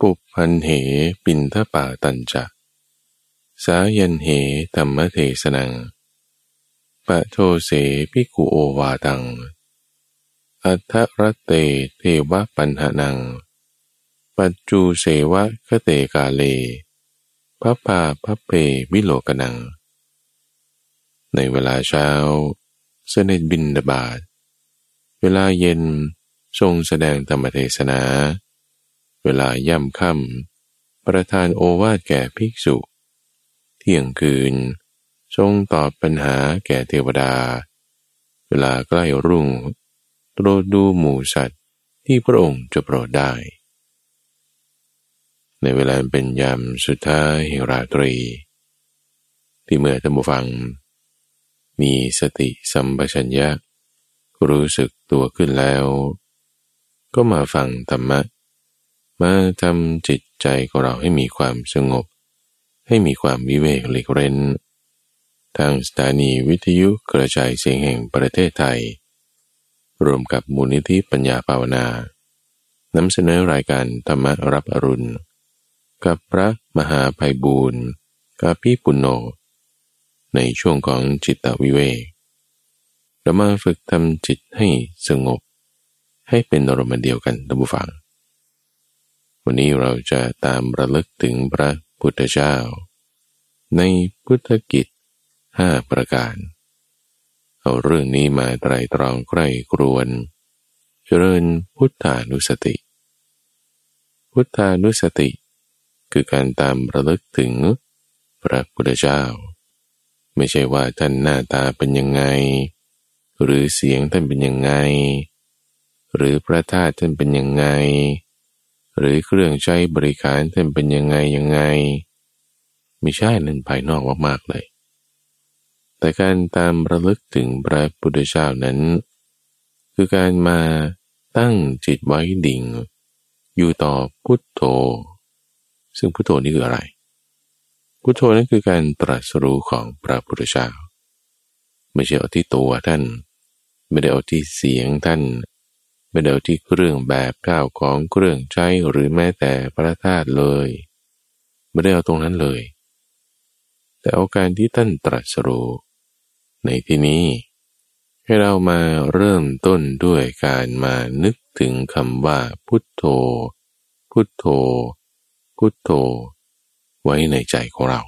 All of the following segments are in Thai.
ปุพันเหปินทป่าตันจะสายันเหธรรมเทสนังปะโทเสพิกุโอวาตัง อัทรเตเทวปัญหานัง ปัจจูเสวะคเตกาเลพระพาพระเปวิโลกนัง ในเวลาเช้า เสด็จบินดาบาดเวลาเย็นทรงแสดงธรรมเทศนา เวลาย่ำค่ำประทานโอวาทแก่ภิกษุ เที่ยงคืน ทรงตอบปัญหาแก่เทวดา เวลาใกล้รุ่งโปรดดูหมู่สัตว์ที่พระองค์จะโปรดได้ ในเวลาเป็นยามสุดท้ายแห่งราตรี ที่เมื่อท่านผู้ฟัง มีสติสัมปชัญญะรู้สึกตัวขึ้นแล้ว ก็มาฟังธรรมะ มาทำจิตใจของเราให้มีความสงบ ให้มีความวิเวกหลีกเร้นทางสถานีวิทยุกระจายเสียงแห่งประเทศไทย รวมกับมูลนิธิปัญญาภาวนานำเสนอรายการธรรมรับอรุณ กับพระมหาภัยบูรณ์กาพิปุณโญในช่วงของจิตวิเวกเรามาฝึกทำจิตให้สงบ ให้เป็นอารมณ์เดียวกันท่านผู้ฟัง วันนี้เราจะตามระลึกถึงพระพุทธเจ้า ในพุทธกิจห้าประการ เอาเรื่องนี้มาไตรตรองใกล้กรวน เจริญพุทธานุสติ พุทธานุสติ คือการตามระลึกถึงพระพุทธเจ้า ไม่ใช่ว่าท่านหน้าตาเป็นยังไง หรือเสียงท่านเป็นยังไง หรือพระธาตุท่านเป็นยังไง หรือเครื่องใช้บริการท่านเป็นยังไงยังไง ไม่ใช่นั่นภายนอกมากๆเลย แต่การตามระลึกถึงพระพุทธเจ้านั้น คือการมาตั้งจิตไว้ดิ่ง อยู่ต่อพุทโธ ซึ่งพุทโธนี่คืออะไร พุทโธนั้นคือการตรัสรู้ของพระพุทธเจ้าไม่ใช่เอาที่ตัวท่าน ไม่ได้เอาที่เสียงท่าน ไม่ได้เอาที่เครื่องแบบก้าวของเครื่องใช้หรือแม้แต่พระธาตุเลย ไม่ได้เอาตรงนั้นเลย แต่เอาการที่ท่านตรัสรู้ในที่นี้ ให้เรามาเริ่มต้นด้วยการมานึกถึงคำว่าพุทโธ พุทโธ พุทโธ ไว้ในใจของเรา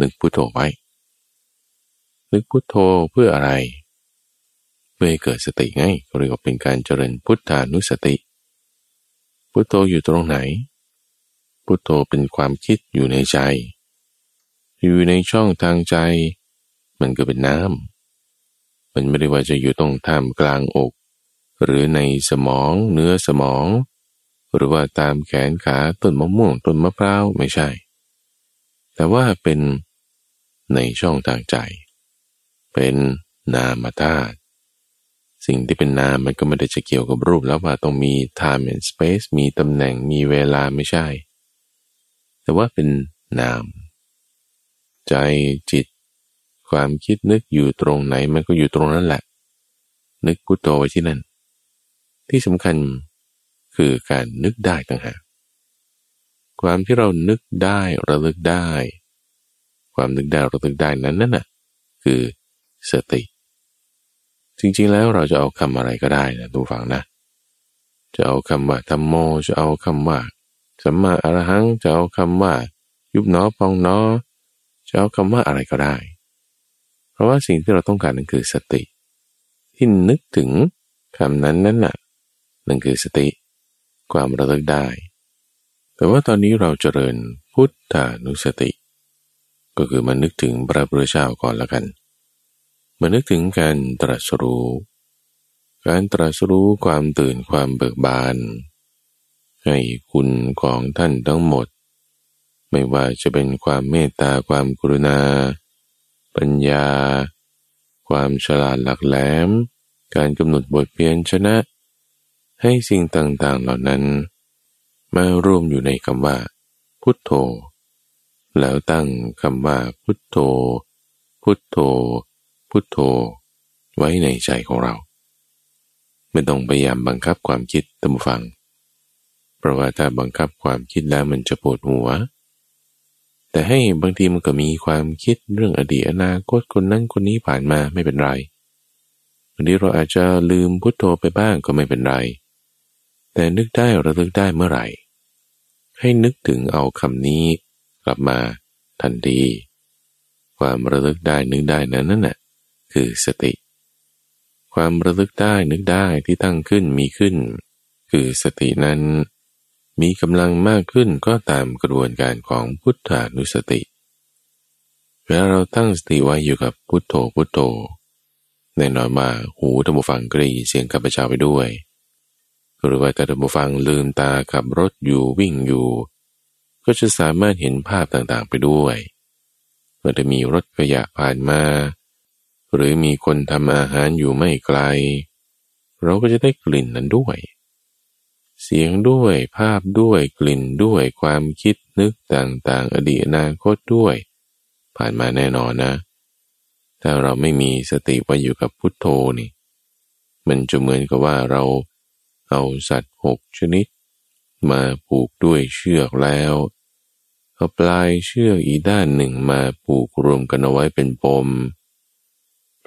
นึกพุทโธไว้ นึกพุทโธเพื่ออะไร พื่อให้เกิดสติไงเรียกว่าเป็นการเจริญพุทธานุสติ พุทโธอยู่ตรงไหน พุทโธเป็นความคิดอยู่ในใจ อยู่ในช่องทางใจ มันก็เป็นน้ำมันไม่ได้ว่าจะอยู่ตรงท่ามกลางอก หรือในสมองเนื้อสมอง หรือว่าตามแขนขาต้นมะม่วงต้นมะพร้าวไม่ใช่ แต่ว่าเป็นในช่องทางใจ เป็นนามธาตุ สิ่งที่เป็นนามมันก็ไม่ได้จะเกี่ยวกับรูปแล้วว่าต้องมี time and space มีตำแหน่งมีเวลาไม่ใช่ แต่ว่าเป็นนาม ใจจิต ความคิดนึกอยู่ตรงไหนมันก็อยู่ตรงนั้นแหละ นึกพุโทโธไว้ที่นั่น ที่สำคัญคือการนึกได้ต่างหากความที่เรานึกได้ระลึกได้ ความนึกได้ระลึกได้นั้นนั่นน่ะคือสติ จริงๆแล้วเราจะเอาคำอะไรก็ได้นะทุกฝังนะ จะเอาคำว่าธรรมโม จะเอาคำว่าสัมมาอรหัง จะเอาคำว่ายุบหนอพองหนอ จะเอาคำว่าอะไรก็ได้ เพราะว่าสิ่งที่เราต้องการนั่นคือสติ ที่นึกถึงคำนั้นนั่นน่ะนั่นคือสติ ความระลึกได้ แต่ว่าตอนนี้เราเจริญพุทธานุสติ ก็คือมานึกถึงพระพุทธเจ้าก่อนละกัน มานึกถึงการตรัสรู้ การตรัสรู้ความตื่นความเบิกบาน ให้คุณของท่านทั้งหมด ไม่ว่าจะเป็นความเมตตาความกรุณา ปัญญา ความฉลาดหลักแหลม การกำหนดบทเพียนชนะ ให้สิ่งต่างๆเหล่านั้น มารวมอยู่ในคำว่า พุทโธ แล้วตั้งคำว่าพุทโธ พุทโธ พุทโธไว้ในใจของเรา ไม่ต้องพยายามบังคับความคิดตามฟัง เพราะว่าถ้าบังคับความคิดแล้วมันจะปวดหัว แต่ให้บางทีมันก็มีความคิดเรื่องอดีตอนาคตคนนั้นคนนี้ผ่านมาไม่เป็นไรบางทีเราอาจจะลืมพุทโธไปบ้างก็ไม่เป็นไร แต่นึกได้ระลึกได้เมื่อไหร่ ให้นึกถึงเอาคำนี้กลับมาทันทีความระลึกได้นึกได้นั้นนั่นแหละ คือสติ ความระลึกได้นึกได้ที่ตั้งขึ้นมีขึ้น คือสตินั้น มีกำลังมากขึ้นก็ตามกระบวนการของพุทธานุสติเวลาเราตั้งสติไว้อยู่กับพุทโธพุทโธแน่นอนมาหูธรรมฟังก็ได้ยินเสียงข้าพเจ้าไปด้วย หรือว่าแต่ธรรมฟังลืมตาขับรถอยู่วิ่งอยู่ ก็จะสามารถเห็นภาพต่างๆไปด้วยเมื่อจะมีรถขยะผ่านมา หรือมีคนทำอาหารอยู่ไม่ไกล เราก็จะได้กลิ่นนั้นด้วย เสียงด้วยภาพด้วยกลิ่นด้วยความคิดนึกต่างๆ อดีตอนาคตด้วย ผ่านมาแน่นอนนะ ถ้าเราไม่มีสติไว้อยู่กับพุทโธนี่ มันจะเหมือนกับว่าเราเอาสัตว์หกชนิด มาผูกด้วยเชือกแล้วเอาปลายเชือกอีด้านหนึ่งมาผูกรวมกันเอาไว้เป็นปม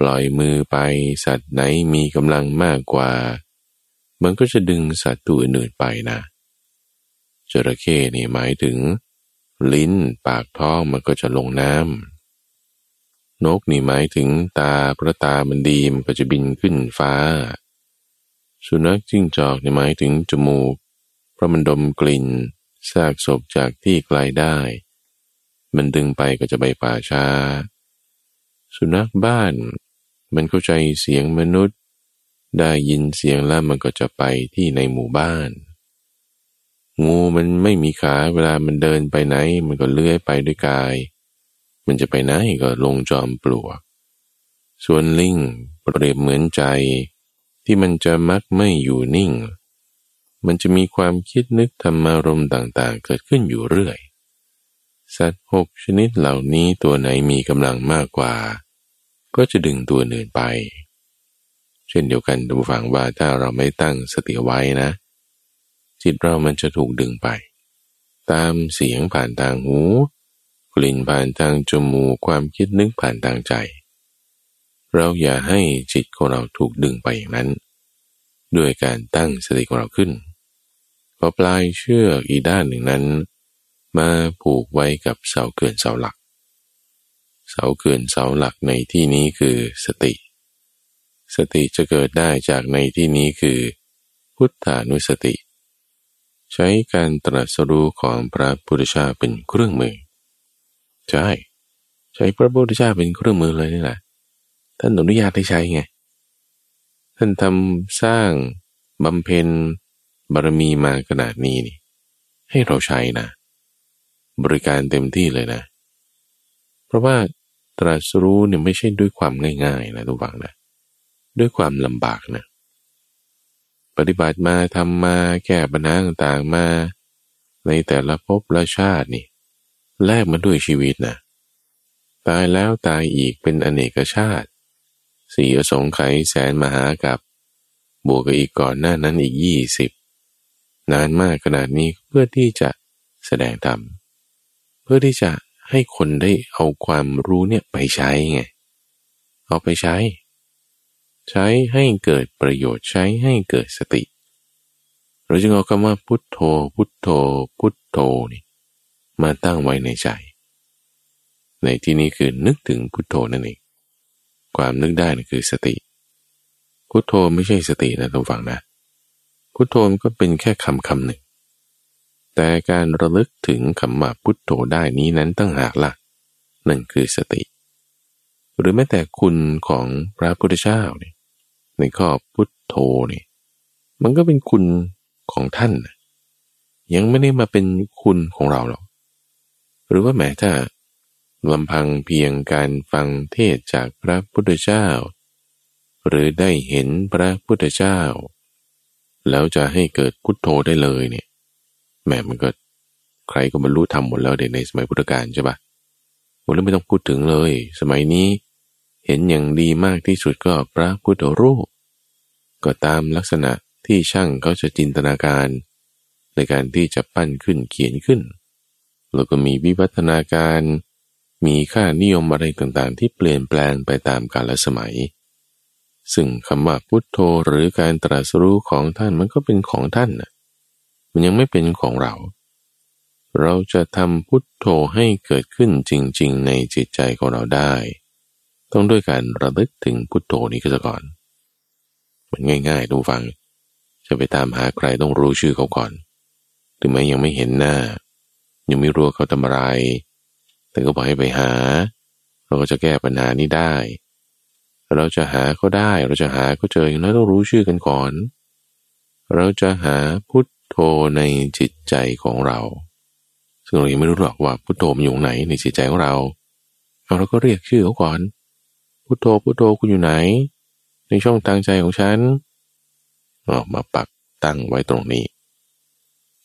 ปล่อยมือไปสัตว์ไหนมีกำลังมากกว่า มันก็จะดึงสัตว์ตัวอื่นไปนะจระเข้นี่หมายถึง ลิ้นปากท้องมันก็จะลงน้ำนกนี่หมายถึงตาพระตามันดีมันก็จะบินขึ้นฟ้า สุนัขจิ้งจอกนี่หมายถึงจมูก เพราะมันดมกลิ่นซากศพจากที่ไกลได้ มันดึงไปก็จะไปป่าช้า สุนัขบ้าน มันเข้าใจเสียงมนุษย์ ได้ยินเสียงแล้วมันก็จะไปที่ในหมู่บ้าน งูมันไม่มีขาเวลามันเดินไปไหน มันก็เลื้อยไปด้วยกาย มันจะไปไหนก็ลงจอมปลวก ส่วนลิงเปรียบเหมือนใจ ที่มันจะมักไม่อยู่นิ่ง มันจะมีความคิดนึกธรรมารมณ์ต่างๆ เกิดขึ้นอยู่เรื่อย สัตว์หกชนิดเหล่านี้ตัวไหนมีกำลังมากกว่า ก็จะดึงตัวอื่นไป เช่นเดียวกันดูฟังว่าถ้าเราไม่ตั้งสติไว้นะ จิตเรามันจะถูกดึงไป ตามเสียงผ่านทางหู กลิ่นผ่านทางจมูกความคิดนึกผ่านทางใจ เราอย่าให้จิตของเราถูกดึงไปอย่างนั้น ด้วยการตั้งสติของเราขึ้นพอปลายเชือกอีด้านหนึ่งนั้น มาผูกไว้กับเสาเกินเสาหลัก เสาเกินเสาหลักในที่นี้คือสติ สติจะเกิดได้จากในที่นี้คือ พุทธานุสติ ใช้การตรัสรู้ของพระพุทธเจ้าเป็นเครื่องมือ ใช่ ใช้พระพุทธเจ้าเป็นเครื่องมือเลยนี่แหละท่านอนุญาตให้ใช้ไง ท่านทำสร้างบำเพ็ญบารมีมาขนาดนี้นี่ ให้เราใช้นะ บริการเต็มที่เลยนะ ราะว่าตรัสรู้เนี่ยไม่ใช่ด้วยความง่ายๆนะทุกฝังนะ ด้วยความลำบากนะ ปฏิบัติมาทำมาแก้ปัญหาต่างๆมา ในแต่ละภพละชาตินี่แลกมาด้วยชีวิตนะ ตายแล้วตายอีกเป็นอเนกชาติสี่อสงไขยแสนมหากับบวกกับอีกก่อนหน้านั้นอีกยี่สิบนานมากขนาดนี้เพื่อที่จะแสดงธรรมเพื่อที่จะ ให้คนได้เอาความรู้เนี่ยไปใช้ไง เอาไปใช้ ใช้ให้เกิดประโยชน์ใช้ให้เกิดสติ เราจึงเอาคำว่าพุทโธ พุทโธ พุทโธนี่มาตั้งไว้ในใจ ในที่นี้คือนึกถึงพุทโธนั่นเอง ความนึกได้นั่นคือสติ พุทโธไม่ใช่สตินะทุกฝั่งนะ พุทโธมันก็เป็นแค่คำคำหนึ่ง แต่การระลึกถึงคำว่าพุทโธได้นี้นั้นตั้งหากละ่ะนั่นคือสติ หรือแม้แต่คุณของพระพุทธเจ้าเนี่ยในข้อพุทโธเนี่ยมันก็เป็นคุณของท่าน ยังไม่ได้มาเป็นคุณของเราหรอก หรือว่าแม้ถ้าลำพังเพียงการฟังเทศจากพระพุทธเจ้า หรือได้เห็นพระพุทธเจ้า แล้วจะให้เกิดพุทโธได้เลยเนี่ย แม่มันก็ใครก็บรรลุธรรมหมดแล้วเด็กในสมัยพุทธกาลใช่ปะโอ้แล้วไม่ต้องพูดถึงเลย สมัยนี้เห็นอย่างดีมากที่สุดก็พระพุทธรูป ก็ตามลักษณะที่ช่างเขาจะจินตนาการ ในการที่จะปั้นขึ้นเขียนขึ้น แล้วก็มีวิวัฒนาการ มีค่านิยมอะไรต่างๆ ที่เปลี่ยนแปลงไปตามกาลสมัย ซึ่งคำว่าพุทโธหรือการตรัสรู้ของท่านมันก็เป็นของท่านนะ มันยังไม่เป็นของเรา เราจะทำพุทโธให้เกิดขึ้นจริง ๆ ในจิตใจของเราได้ ต้องด้วยการระลึกถึงพุทโธนี้ก็จะก่อน มันง่ายๆดูฟัง จะไปตามหาใครต้องรู้ชื่อเขาก่อน ถึงแม้ยังไม่เห็นหน้า ยังไม่รู้เขาทำอะไร แต่ก็บอกให้ไปหา เราก็จะแก้ปัญหานี้ได้ เราจะหาก็ได้ เราจะหาก็เจออย่างน้อยต้องรู้ชื่อกันก่อนเราจะหาพุท โธในจิตใจของเรา ซึ่งเรายังไม่รู้หรอกว่าพุทโธมันอยู่ไหนในจิตใจของเราเราก็เรียกชื่อเขาก่อนพุทโธพุทโธคุณอยู่ไหน ในช่องทางใจของฉันออกมาปักตั้งไว้ตรงนี้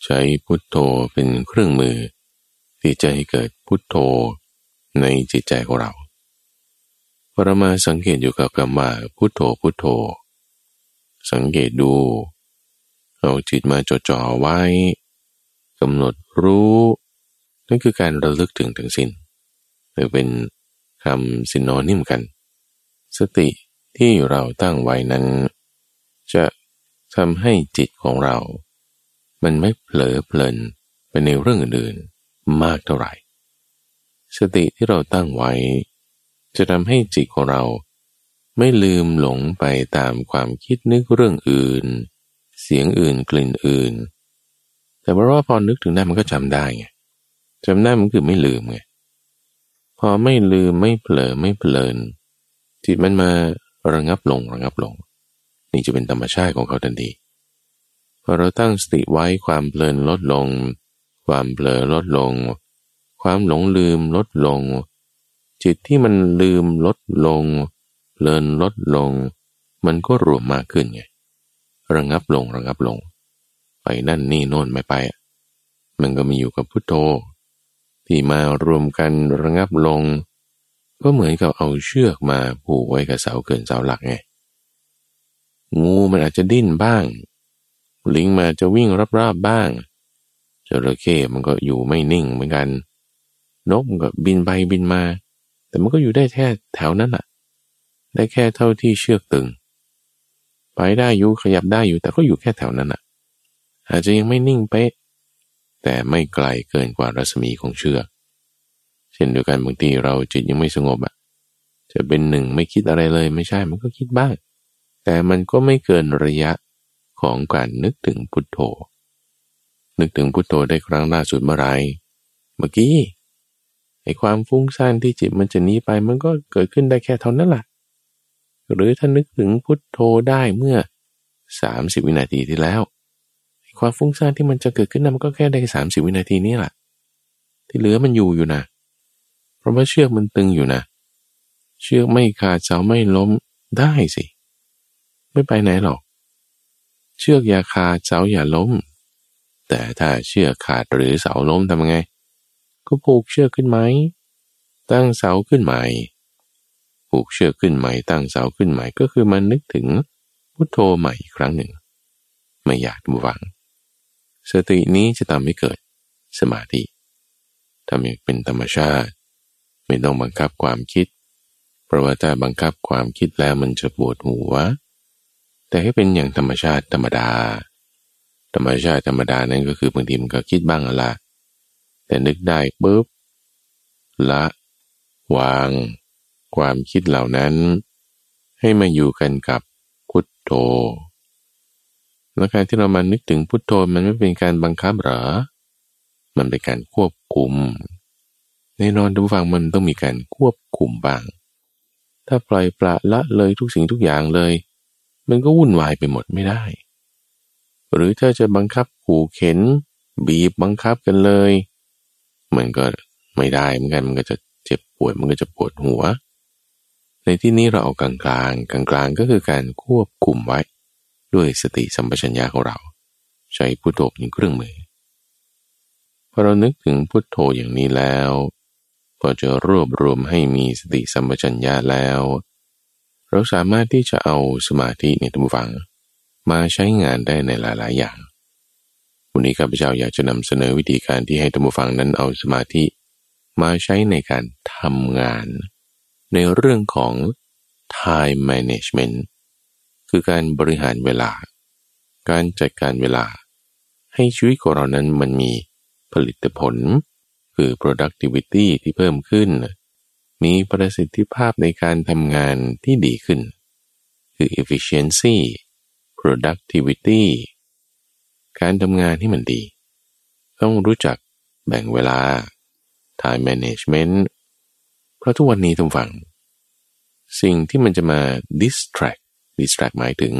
ใช้พุทโธเป็นเครื่องมือ ที่จะให้เกิดพุทโธในจิตใจของเราพอเรามาสังเกตอยู่กับคำว่าพุทโธพุทโธ สังเกตดู เอาจิตมาจดจ่อไว้กำหนดรู้ นั่นคือการระลึกถึงถึงสิน้นหรือเป็นคำสินนอนิ่มกัน สติที่เราตั้งไว้นั้น จะทำให้จิตของเรา มันไม่เผลอเพลินไปในเรื่องอื่นๆมากเท่าไหร่ สติที่เราตั้งไว้ จะทำให้จิตของเราไม่ลืมหลงไปตามความคิดนึกเรื่องอื่น สียงอื่นกลิ่นอื่น แต่เพราะว่าพอนึกถึงได้มันก็จำได้ไงจำได้มันคือไม่ลืมไงพอไม่ลืมไม่เผลอไม่เพลินจิตมันมาระงับลงระงับลง นี่จะเป็นธรรมชาติของเขาทันทีพอเราตั้งสติไว้ความเพลินลดลง ความเผลอลดลง ความหลงลืมลดลง จิตที่มันลืมลดลงเพลินลดลง มันก็รวมมากขึ้นไง ระงับลงระงับลง ไปนั่นนี่โน่นไม่ไป มันก็มีอยู่กับพุทโธ ที่มารวมกันระงับลง ก็เหมือนกับเอาเชือกมาผูกไว้กับเสาเกินเสาหลักไงงูมันอาจจะดิ้นบ้าง ลิงมาจะวิ่งรอบๆบบ้างจระเข้มันก็อยู่ไม่นิ่งเหมือนกัน นกมันก็บินไปบินมา แต่มันก็อยู่ได้แค่แถวนั้นแหละได้แค่เท่าที่เชือกตึง ไปได้อยู่ขยับได้อยู่แต่ก็อยู่แค่แถวนั้นอะ อาจจะยังไม่นิ่งเป๊ะแต่ไม่ไกลเกินกว่ารัศมีของเชือกเช่นเดียวกันบางทีเราจิตยังไม่สงบอะจะเป็นหนึ่งไม่คิดอะไรเลยไม่ใช่มันก็คิดบ้าง แต่มันก็ไม่เกินระยะของการนึกถึงพุทโธ นึกถึงพุทโธได้ครั้งล่าสุดเมื่อไรเมื่อกี้ไอ้ความฟุ้งซ่านที่จิตมันจะหนีไปมันก็เกิดขึ้นได้แค่เท่านั้นแหละ หรือถ้านนึกถึงพุทโธได้เมื่อ 30 วินาทีที่แล้ว ความฟุ้งซ่านที่มันจะเกิดขึ้นนั้นก็แค่ได้สามสิบวินาทีนี้แหละที่เหลือมันอยู่อยู่นะเพราะว่าเชือกมันตึงอยู่นะ เชือกไม่ขาดเสาไม่ล้มได้สิ ไม่ไปไหนหรอก เชือกอย่าขาดเสาอย่าล้ม แต่ถ้าเชือกขาดหรือเสาล้มทำไง ก็ผูกเชือกขึ้นไหมตั้งเสาขึ้นใหม่ ผูกเชือกขึ้นใหม่ตั้งเสาขึ้นใหม่ก็คือมันนึกถึงพุทโธใหม่อีกครั้งหนึ่ง ไม่อยากบูวัง สตินี้จะทำให้เกิดสมาธิทำให้เป็นธรรมชาติ ไม่ต้องบังคับความคิด เพราะว่าถ้าบังคับความคิดแล้วมันจะปวดหัว แต่ให้เป็นอย่างธรรมชาติธรรมดา ธรรมชาติธรรมดานั้นก็คือบางทีมันก็คิดบ้างละแต่นึกได้ปุ๊บละ วาง ความคิดเหล่านั้น ให้มาอยู่กันกับพุทโธแล้วการที่เรามานึกถึงพุทโธมันไม่เป็นการบังคับหรอ มันเป็นการควบคุม ในนอนทุกฟังมันต้องมีการควบคุมบ้าง ถ้าปล่อยปละละเลยทุกสิ่งทุกอย่างเลย มันก็วุ่นวายไปหมดไม่ได้ หรือถ้าจะบังคับขู่เข็น บีบบังคับกันเลย มันก็ไม่ได้เหมือนกันมันก็จะเจ็บปวดมันก็จะปวดหัว ที่นี้เราเอากลางกลางกลางกลางก็คือการควบคุมไว้ ด้วยสติสัมปชัญญะของเรา ใช้พุทโธเป็นเครื่องมือพอเรานึกถึงพุทโธอย่างนี้แล้วพอจะรวบรวมให้มีสติสัมปชัญญะแล้ว เราสามารถที่จะเอาสมาธิในทุกฝัง มาใช้งานได้ในหลาย ๆ อย่างวันนี้ข้าพเจ้าอยากจะนำเสนอวิธีการที่ให้ท่านผู้ฟังนั้นเอาสมาธิ มาใช้ในการทำงาน ในเรื่องของ time management คือการบริหารเวลา การจัดการเวลา ให้ชีวิตของเรานั้นมันมีผลิตผล คือ productivity ที่เพิ่มขึ้น มีประสิทธิภาพในการทำงานที่ดีขึ้น คือ efficiency productivity การทำงานที่มันดี ต้องรู้จักแบ่งเวลา time management เพราะทุกวันนี้ทุกฝังสิ่งที่มันจะมา distract distract หมายถึง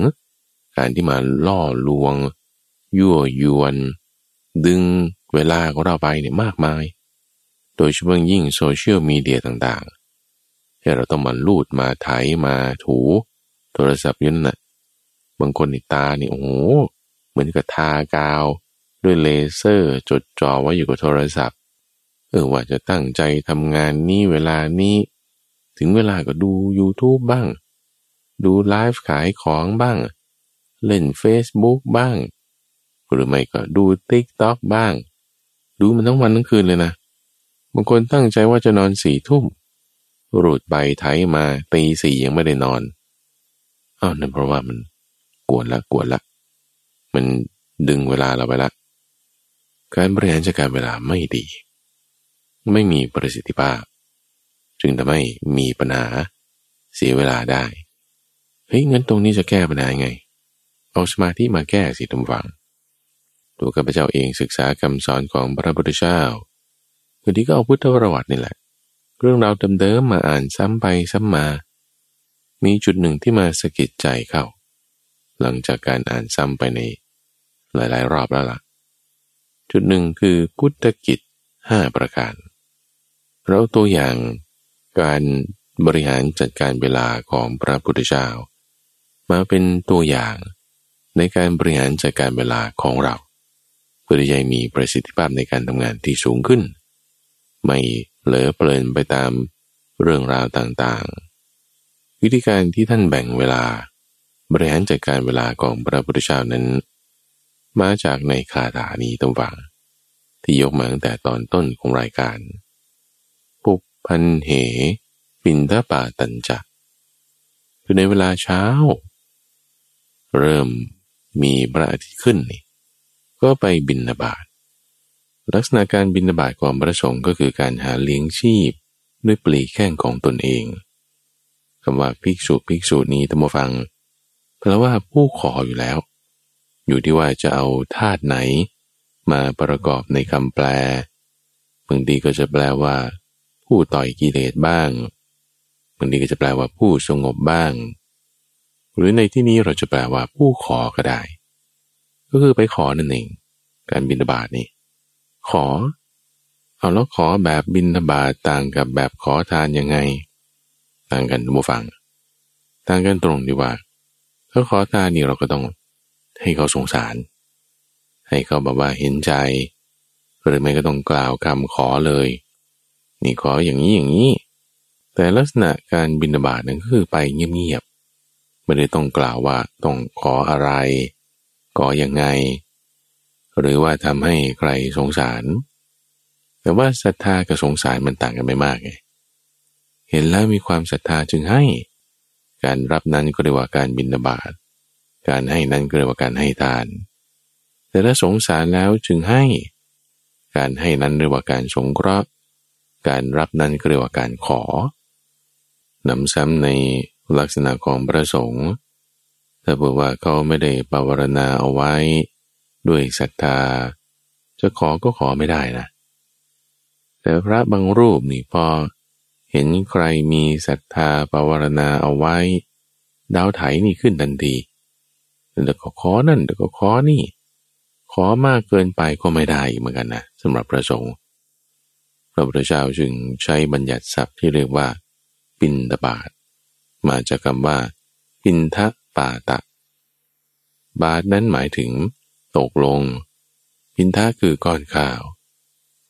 การที่มาล่อลวง ยั่วยวน ดึงเวลาของเราไปเนี่ยมากมาย โดยเฉพาะยิ่งโซเชียลมีเดียต่างๆที่เราต้องมาลูดมาไถมาถู โทรศัพท์ยุ่นน่ะบางคนในตาเนี่ยโอ้โหเหมือนกับทากาว ด้วยเลเซอร์จดจ่อไว้อยู่กับโทรศัพท์ เออว่าจะตั้งใจทำงานนี้เวลานี้ ถึงเวลาก็ดู YouTube บ้าง ดูไลฟ์ขายของบ้าง เล่น Facebook บ้าง หรือไม่ก็ดู TikTok บ้าง ดูมันทั้งวันทั้งคืนเลยนะบางคนตั้งใจว่าจะนอนสี่ทุ่มรูดใบไถมาตีสี่ยังไม่ได้นอนอ้าวนั่นเพราะว่ามันกวนละกวนละ มันดึงเวลาเราไปละ การบริหารจัดการเวลาไม่ดี ไม่มีประสิทธิภาพ จึงทำให้มีปัญหาเสียเวลาได้เฮ้ยงั้นตรงนี้จะแก้ปัญหาไง เอาสมาธิมาแก้สิทุกฝัง ตัวข้าพเจ้าเองศึกษาคำสอนของพระพุทธเจ้าบางทีก็เอาพุทธประวัตินี่แหละ เรื่องราวเดิมๆมาอ่านซ้ำไปซ้ำมา มีจุดหนึ่งที่มาสะกิดใจเข้า หลังจากการอ่านซ้ำไปในหลายๆ รอบแล้วล่ะ จุดหนึ่งคือพุทธกิจห้าประการ เราตัวอย่างการบริหารจัดการเวลาของพระพุทธเจ้า มาเป็นตัวอย่างในการบริหารจัดการเวลาของเรา เพื่อจะมีประสิทธิภาพในการทำงานที่สูงขึ้น ไม่เผลอเปลินไปตามเรื่องราวต่างๆ วิธีการที่ท่านแบ่งเวลา บริหารจัดการเวลาของพระพุทธเจ้านั้น มาจากในคาถานี้ตั้งฝังที่ยกมาตั้งแต่ตอนต้นของรายการ พันเห ปินทป่าตันจักคือในเวลาเช้า เริ่มมีพระอาทิตย์ขึ้นนี่ก็ไปบินนาบาตลักษณะการบินนาบาตของพระสงฆ์ก็คือการหาเลี้ยงชีพด้วยปลีแข้งของตนเองคำว่าภิกษุภิกษุนี้ตัมฟังแปลว่าผู้ขออยู่แล้ว อยู่ที่ว่าจะเอาธาตุไหน มาประกอบในคำแปลบางทีก็จะแปลว่า ผู้ต่อยกิเลสบ้างบางทีก็จะแปลว่าผู้สงบบ้าง หรือในที่นี้เราจะแปลว่าผู้ขอก็ได้ ก็คือไปขอนั่นเองการบินบาตนี่ขอ เอาแล้วขอแบบบินบาตต่างกับแบบขอทานยังไง ต่างกันบูฟัง ต่างกันตรงที่ว่า ถ้าขอทานนี่เราก็ต้องให้เขาสงสาร ให้เขาแบบว่าเห็นใจหรือไม่ก็ต้องกล่าวคำขอเลย นี่ขออย่างนี้อย่างนี้ แต่ลักษณะการบินบาตนั้นก็คือไปเงียบๆไม่ได้ต้องกล่าวว่าต้องขออะไร ขออยังไง หรือว่าทำให้ใครสงสาร แต่ว่าศรัทธากับสงสารมันต่างกันไม่มากไงเห็นแล้วมีความศรัทธาจึงให้ การรับนั้นก็เรียกว่าการบินบาตการให้นั้นก็เรียกว่าการให้ทาน แต่ถ้าสงสารแล้วจึงให้ การให้นั้นเรียกว่าการสงเคราะห์ การรับนั้นเรียกว่าการขอนำซ้ำในลักษณะของพระสงฆ์ถ้าบอกว่าเขาไม่ได้ปวารณาเอาไว้ ด้วยศรัทธา จะขอก็ขอไม่ได้นะ แต่พระบางรูปนี่พอเห็นใครมีศรัทธาปวารณาเอาไว้ ดาวไถนี่ขึ้นทันทีเดี๋ยวก็ขอนั่นเดี๋ยวก็ขอนี่ ขอมากเกินไปก็ไม่ได้เหมือนกันนะสำหรับประสงค์ พระพุทธเจ้าจึงใช้บัญญัติศัพท์ที่เรียกว่า ปินตบาท มาจากคำว่า ปินทะปาตะ บาทนั้นหมายถึง ตกลง ปินทะคือก้อนข้าว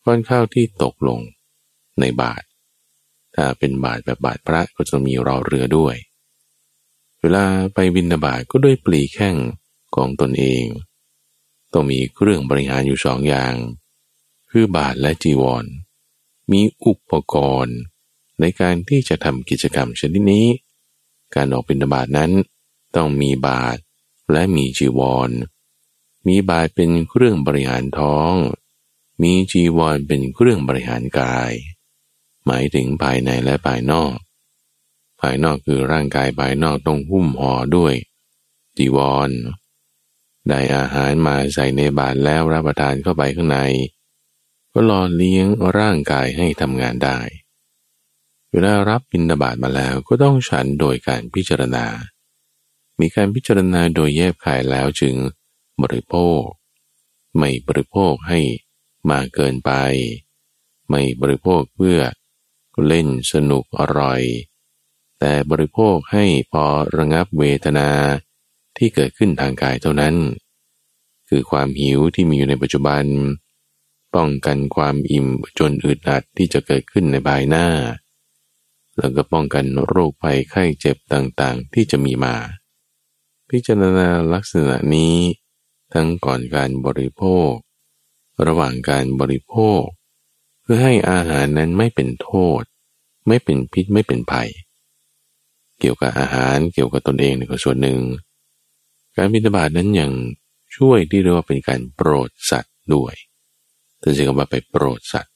ก้อนข้าวที่ตกลง ในบาท ถ้าเป็นบาทแบบบาทพระก็จะมีรอเรือด้วย เวลาไปบินบาตก็ด้วยปลีแข้งของตนเอง ต้องมีเครื่องบริหารอยู่สองอย่าง คือบาทและจีวร มีอุปกรณ์ ในการที่จะทำกิจกรรมชนิดนี้ การออกบิณฑบาตนั้น ต้องมีบาทและมีจีวร มีบาทเป็นเครื่องบริหารท้อง มีจีวรเป็นเครื่องบริหารกาย หมายถึงภายในและภายนอก ภายนอกคือร่างกายภายนอกต้องหุ้มห่อด้วยจีวรได้อาหารมาใส่ในบาตรแล้วรับประทานเข้าไปข้างใน ก็รอเลี้ยงร่างกายให้ทำงานได้เวลารับบิณฑบาตมาแล้วก็ต้องฉันโดยการพิจารณา มีการพิจารณาโดยแยบขายแล้วจึงบริโภค ไม่บริโภคให้มาเกินไป ไม่บริโภคเพื่อเล่นสนุกอร่อย แต่บริโภคให้พอระงับเวทนาที่เกิดขึ้นทางกายเท่านั้น คือความหิวที่มีอยู่ในปัจจุบัน ป้องกันความอิ่มจนอึดอัดที่จะเกิดขึ้นในภายหน้า แล้วก็ป้องกันโรคภัยไข้เจ็บต่างๆ ที่จะมีมา พิจารณาลักษณะนี้ทั้งก่อนการบริโภค ระหว่างการบริโภค เพื่อให้อาหารนั้นไม่เป็นโทษ ไม่เป็นพิษไม่เป็นภัย เกี่ยวกับอาหารเกี่ยวกับตนเองในส่วนหนึ่ง การบิณฑบาตนั้นยังช่วยที่เรียกว่าเป็นการโปรดสัตว์ด้วย แต่จะว่าไปโปรดสัตว์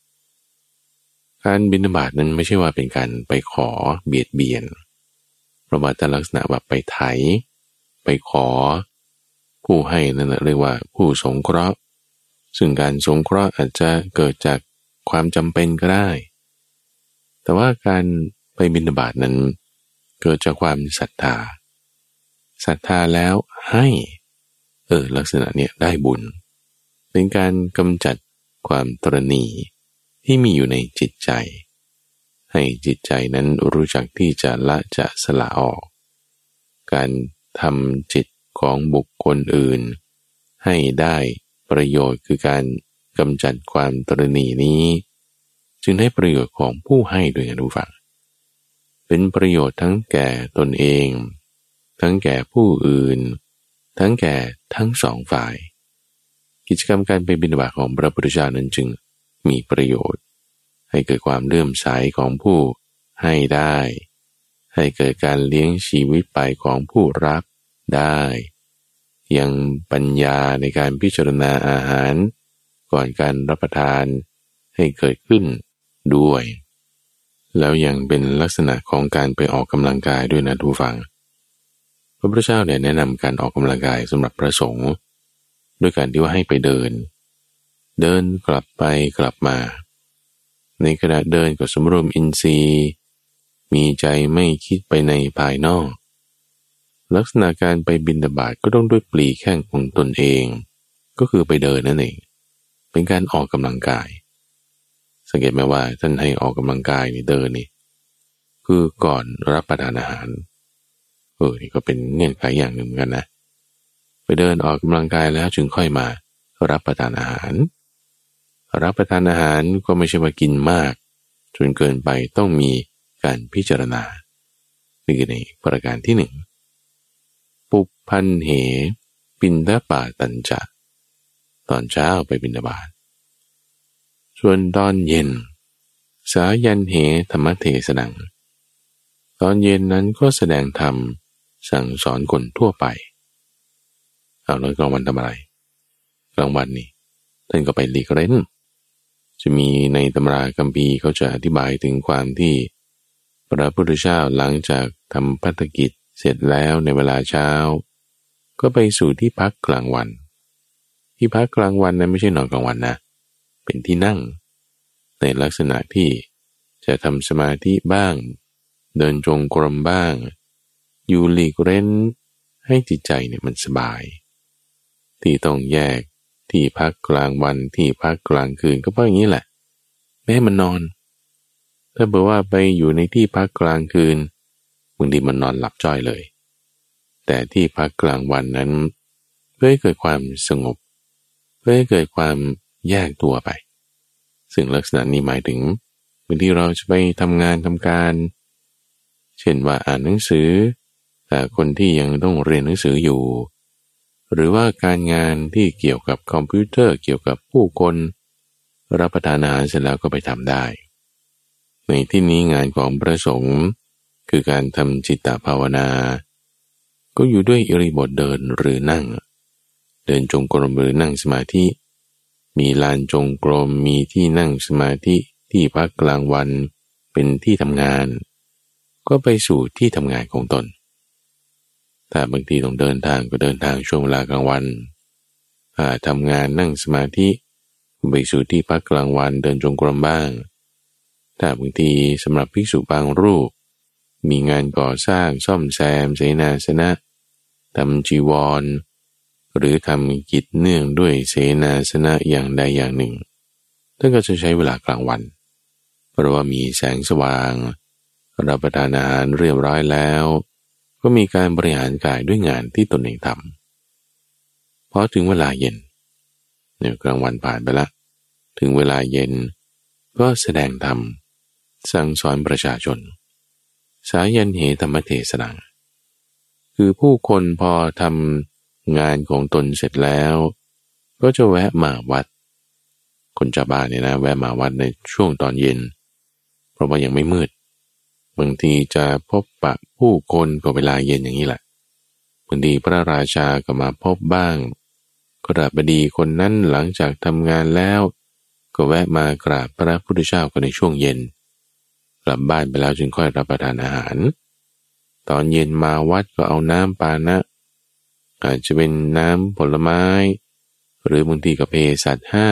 การบิณฑบาตนั้นไม่ใช่ว่าเป็นการไปขอเบียดเบียน เพราะว่าแต่ลักษณะแบบไปไถ ไปขอ ผู้ให้นั่นเรียกว่าผู้สงเคราะห์ ซึ่งการสงเคราะห์อาจจะเกิดจากความจำเป็นก็ได้ แต่ว่าการไปบิณฑบาตนั้น เกิดจากความศรัทธา ศรัทธาแล้วให้ เออลักษณะเนี้ยได้บุญ เป็นการกำจัด ความตรณีที่มีอยู่ในจิตใจ ให้จิตใจนั้นรู้จักที่จะละจะสละออก การทำจิตของบุคคลอื่น ให้ได้ประโยชน์คือการกำจัดความตรณีนี้ จึงได้ประโยชน์ของผู้ให้ด้วยกันดูฝังเป็นประโยชน์ทั้งแก่ตนเอง ทั้งแก่ผู้อื่น ทั้งแก่ทั้งสองฝ่าย กิจกรรมการไปบิณฑบาตของพระพุทธเจ้านั้นจึงมีประโยชน์ ให้เกิดความเลื่อมใสของผู้ให้ได้ ให้เกิดการเลี้ยงชีวิตไปของผู้รับได้ ยังปัญญาในการพิจารณาอาหาร ก่อนการรับประทานให้เกิดขึ้นด้วย แล้วยังเป็นลักษณะของการไปออกกำลังกายด้วยนะทุกฝัง พระพุทธเจ้าเนี่ยแนะนำการออกกำลังกายสำหรับพระสงฆ์ ด้วยการที่ว่าให้ไปเดิน เดินกลับไปกลับมา ในขณะเดินก็สมรวมอินทรีย์ มีใจไม่คิดไปในภายนอก ลักษณะการไปบินดาบาดก็ต้องด้วยปลีแข้งของตนเอง ก็คือไปเดินนั่นเอง เป็นการออกกำลังกาย สังเกตไหมว่าท่านให้ออกกำลังกายนี่เดินนี่คือก่อนรับประทานอาหารเออนี่ก็เป็นเงื่อนไขอย่างหนึ่งกันนะ ไปเดินออกกำลังกายแล้วจึงค่อยมารับประทานอาหาร รับประทานอาหารก็ไม่ใช่ว่ากินมาก จนเกินไปต้องมีการพิจารณานี่คือในประการที่หนึ่งปุพันเห ปินดาปาตันจะตอนเช้าไปบินดาบาตส่วนตอนเย็น สายันเหธรรมเทสนัง ตอนเย็นนั้นก็แสดงธรรมสั่งสอนคนทั่วไป เอาแล้วกลางวันทำอะไรกลางวันนี่ท่านก็ไปหลีกเล่นจะมีในตำราคัมภีร์เขาจะอธิบายถึงความที่ พระพุทธเจ้าหลังจากทำพัฒกิจเสร็จแล้วในเวลาเช้า ก็ไปสู่ที่พักกลางวัน ที่พักกลางวันนั้นไม่ใช่นอนกลางวันนะ เป็นที่นั่ง ในลักษณะที่จะทำสมาธิบ้าง เดินจงกรมบ้าง อยู่หลีกเร้นให้จิตใจเนี่ยมันสบาย ที่ต้องแยกที่พักกลางวันที่พักกลางคืนก็เพราะอย่างนี้แหละ แม้มันนอน ถ้าบอกว่าไปอยู่ในที่พักกลางคืนบางทีมันนอนหลับจ้อยเลย แต่ที่พักกลางวันนั้น เพื่อให้เกิดความสงบ เพื่อให้เกิดความแยกตัวไป ซึ่งลักษณะนี้หมายถึงบางทีเราจะไปทำงานทำการ เช่นว่าอ่านหนังสือแต่คนที่ยังต้องเรียนหนังสืออยู่ หรือว่าการงานที่เกี่ยวกับคอมพิวเตอร์เกี่ยวกับผู้คน รับประทานอาหารเสร็จแล้วก็ไปทำได้ ในที่นี้งานของพระสงฆ์คือการทำจิตตภาวนา ก็อยู่ด้วยอิริบทเดินหรือนั่ง เดินจงกรมหรือนั่งสมาธิ มีลานจงกรมมีที่นั่งสมาธิที่พักกลางวันเป็นที่ทำงาน ก็ไปสู่ที่ทำงานของตน ถ้าบางทีต้องเดินทางก็เดินทางช่วงเวลากลางวันถ้าทำงานนั่งสมาธิไปสู่ที่พักกลางวันเดินจงกรมบ้างถ้าบางทีสำหรับภิกษุบางรูป มีงานก่อสร้างซ่อมแซมเสนาสนะทำจีวร หรือทำกิจเนื่องด้วยเสนาสนะอย่างใดอย่างหนึ่งท่านก็จะใช้เวลากลางวัน เพราะว่ามีแสงสว่าง รับประทานอาหารเรียบร้อยแล้ว ก็มีการบริหารกายด้วยงานที่ตนเองทำพอถึงเวลาเย็นเนี่ยกลางวันผ่านไปละ ถึงเวลาเย็น ก็แสดงธรรมสั่งสอนประชาชน สายันเหธรรมเทศนาคือผู้คนพอทำงานของตนเสร็จแล้ว ก็จะแวะมาวัด คนชาวบ้านเนี่ยนะแวะมาวัดในช่วงตอนเย็น เพราะว่ายังไม่มืด บางทีจะพบปะผู้คนก็เวลาเย็นอย่างนี้แหละบางทีพระราชาก็มาพบบ้างกราบดีคนนั้นหลังจากทำงานแล้ว ก็แวะมากราบพระพุทธเจ้ากันในช่วงเย็น กลับบ้านไปแล้วจึงค่อยรับประทานอาหาร ตอนเย็นมาวัดก็เอาน้ำปานะ อาจจะเป็นน้ำผลไม้ หรือบางทีก็เพสัตห้า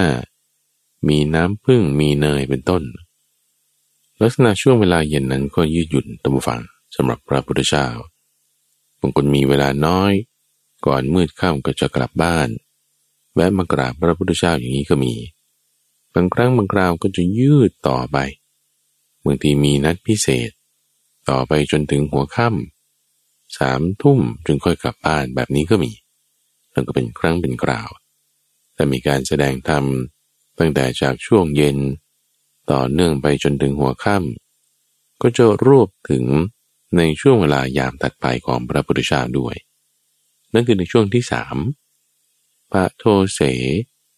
มีน้ำพึ่งมีเนยเป็นต้น ลักษณะช่วงเวลาเย็นนั้นก็ยืดหยุ่นตามฟังสำหรับพระพุทธเจ้าบางคนมีเวลาน้อย ก่อนมืดค่ำก็จะกลับบ้าน แวะมากราบพระพุทธเจ้าอย่างนี้ก็มี บางครั้งบางคราวก็จะยืดต่อไปบางทีมีนัดพิเศษ ต่อไปจนถึงหัวค่ำสามทุ่มจึงค่อยกลับบ้านแบบนี้ก็มีแล้วก็เป็นครั้งเป็นคราวแต่มีการแสดงธรรมตั้งแต่จากช่วงเย็น ต่อเนื่องไปจนถึงหัวค่ำก็จะรวบถึงในช่วงเวลายามตัดไปของพระพุทธเจ้าด้วย นั่นคือในช่วงที่สามพระโทเส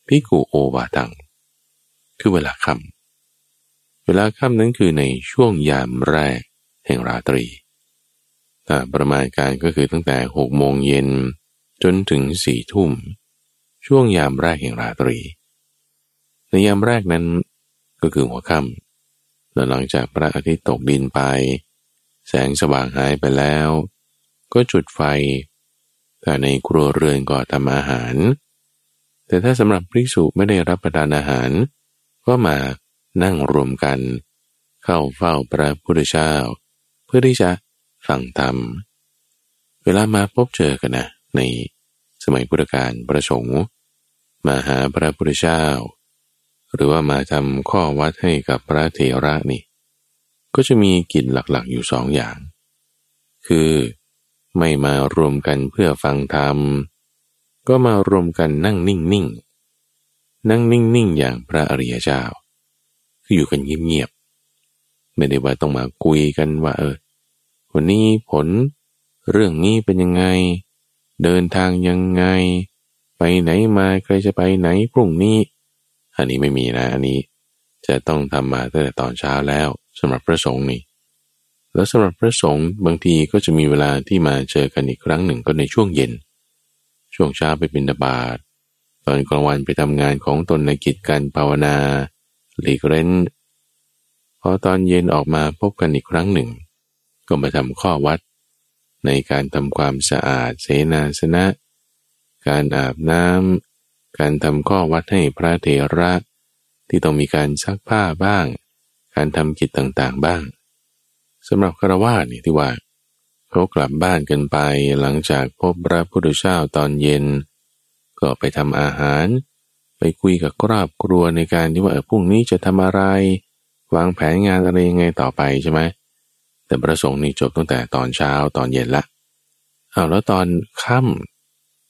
พิกุโอวาตัง คือเวลาค่ำเวลาค่ำนั้นคือในช่วงยามแรกแห่งราตรีถ้าประมาณการก็คือตั้งแต่หกโมงเย็นจนถึงสี่ทุ่ม ช่วงยามแรกแห่งราตรี ในยามแรกนั้น ก็คือหัวค่ำแล้วหลังจากพระอาทิตย์ตกดินไป แสงสว่างหายไปแล้ว ก็จุดไฟถ้าในครัวเรือนก็ทำอาหาร แต่ถ้าสำหรับภิกษุไม่ได้รับประทานอาหาร ก็มานั่งรวมกัน เข้าเฝ้าพระพุทธเจ้า เพื่อที่จะฟังธรรม เวลามาพบเจอกันนะในสมัยพุทธกาลประสงค์มาหาพระพุทธเจ้า หรือว่ามาทำข้อวัดให้กับพระเถระนี่ ก็จะมีกิจหลักๆอยู่สองอย่าง คือไม่มารวมกันเพื่อฟังธรรม ก็มารวมกันนั่งนิ่งๆนั่งนิ่งๆอย่างพระอริยเจ้า คืออยู่กันเงียบๆ ไม่ได้ว่าต้องมาคุยกันว่าเออ วันนี้ผลเรื่องนี้เป็นยังไง เดินทางยังไง ไปไหนมาใครจะไปไหนพรุ่งนี้ อันนี้ไม่มีนะ อันนี้จะต้องทำมาตั้งแต่ตอนเช้าแล้วสำหรับพระสงฆ์นี่ แล้วสำหรับพระสงฆ์บางทีก็จะมีเวลาที่มาเจอกันอีกครั้งหนึ่งก็ในช่วงเย็น ช่วงเช้าไปบิณฑบาตตอนกลางวันไปทำงานของตนในกิจการภาวนาหลีกเล่นพอตอนเย็นออกมาพบกันอีกครั้งหนึ่ง ก็มาทำข้อวัด ในการทำความสะอาดเสนาสนะ การอาบน้ำ การทำข้อวัดให้พระเถระที่ต้องมีการซักผ้าบ้าง การทำกิจต่างๆบ้างสำหรับคารวะนี่ที่ว่าเขากลับบ้านกันไปหลังจากพบพระพุทธเจ้าตอนเย็น ก็ไปทำอาหาร ไปคุยกับครอบครัวในการที่ว่าเออพรุ่งนี้จะทำอะไร วางแผนงานอะไรยังไงต่อไปใช่ไหมแต่ประสงค์นี้จบตั้งแต่ตอนเช้าตอนเย็นละเอาแล้วตอนค่ำ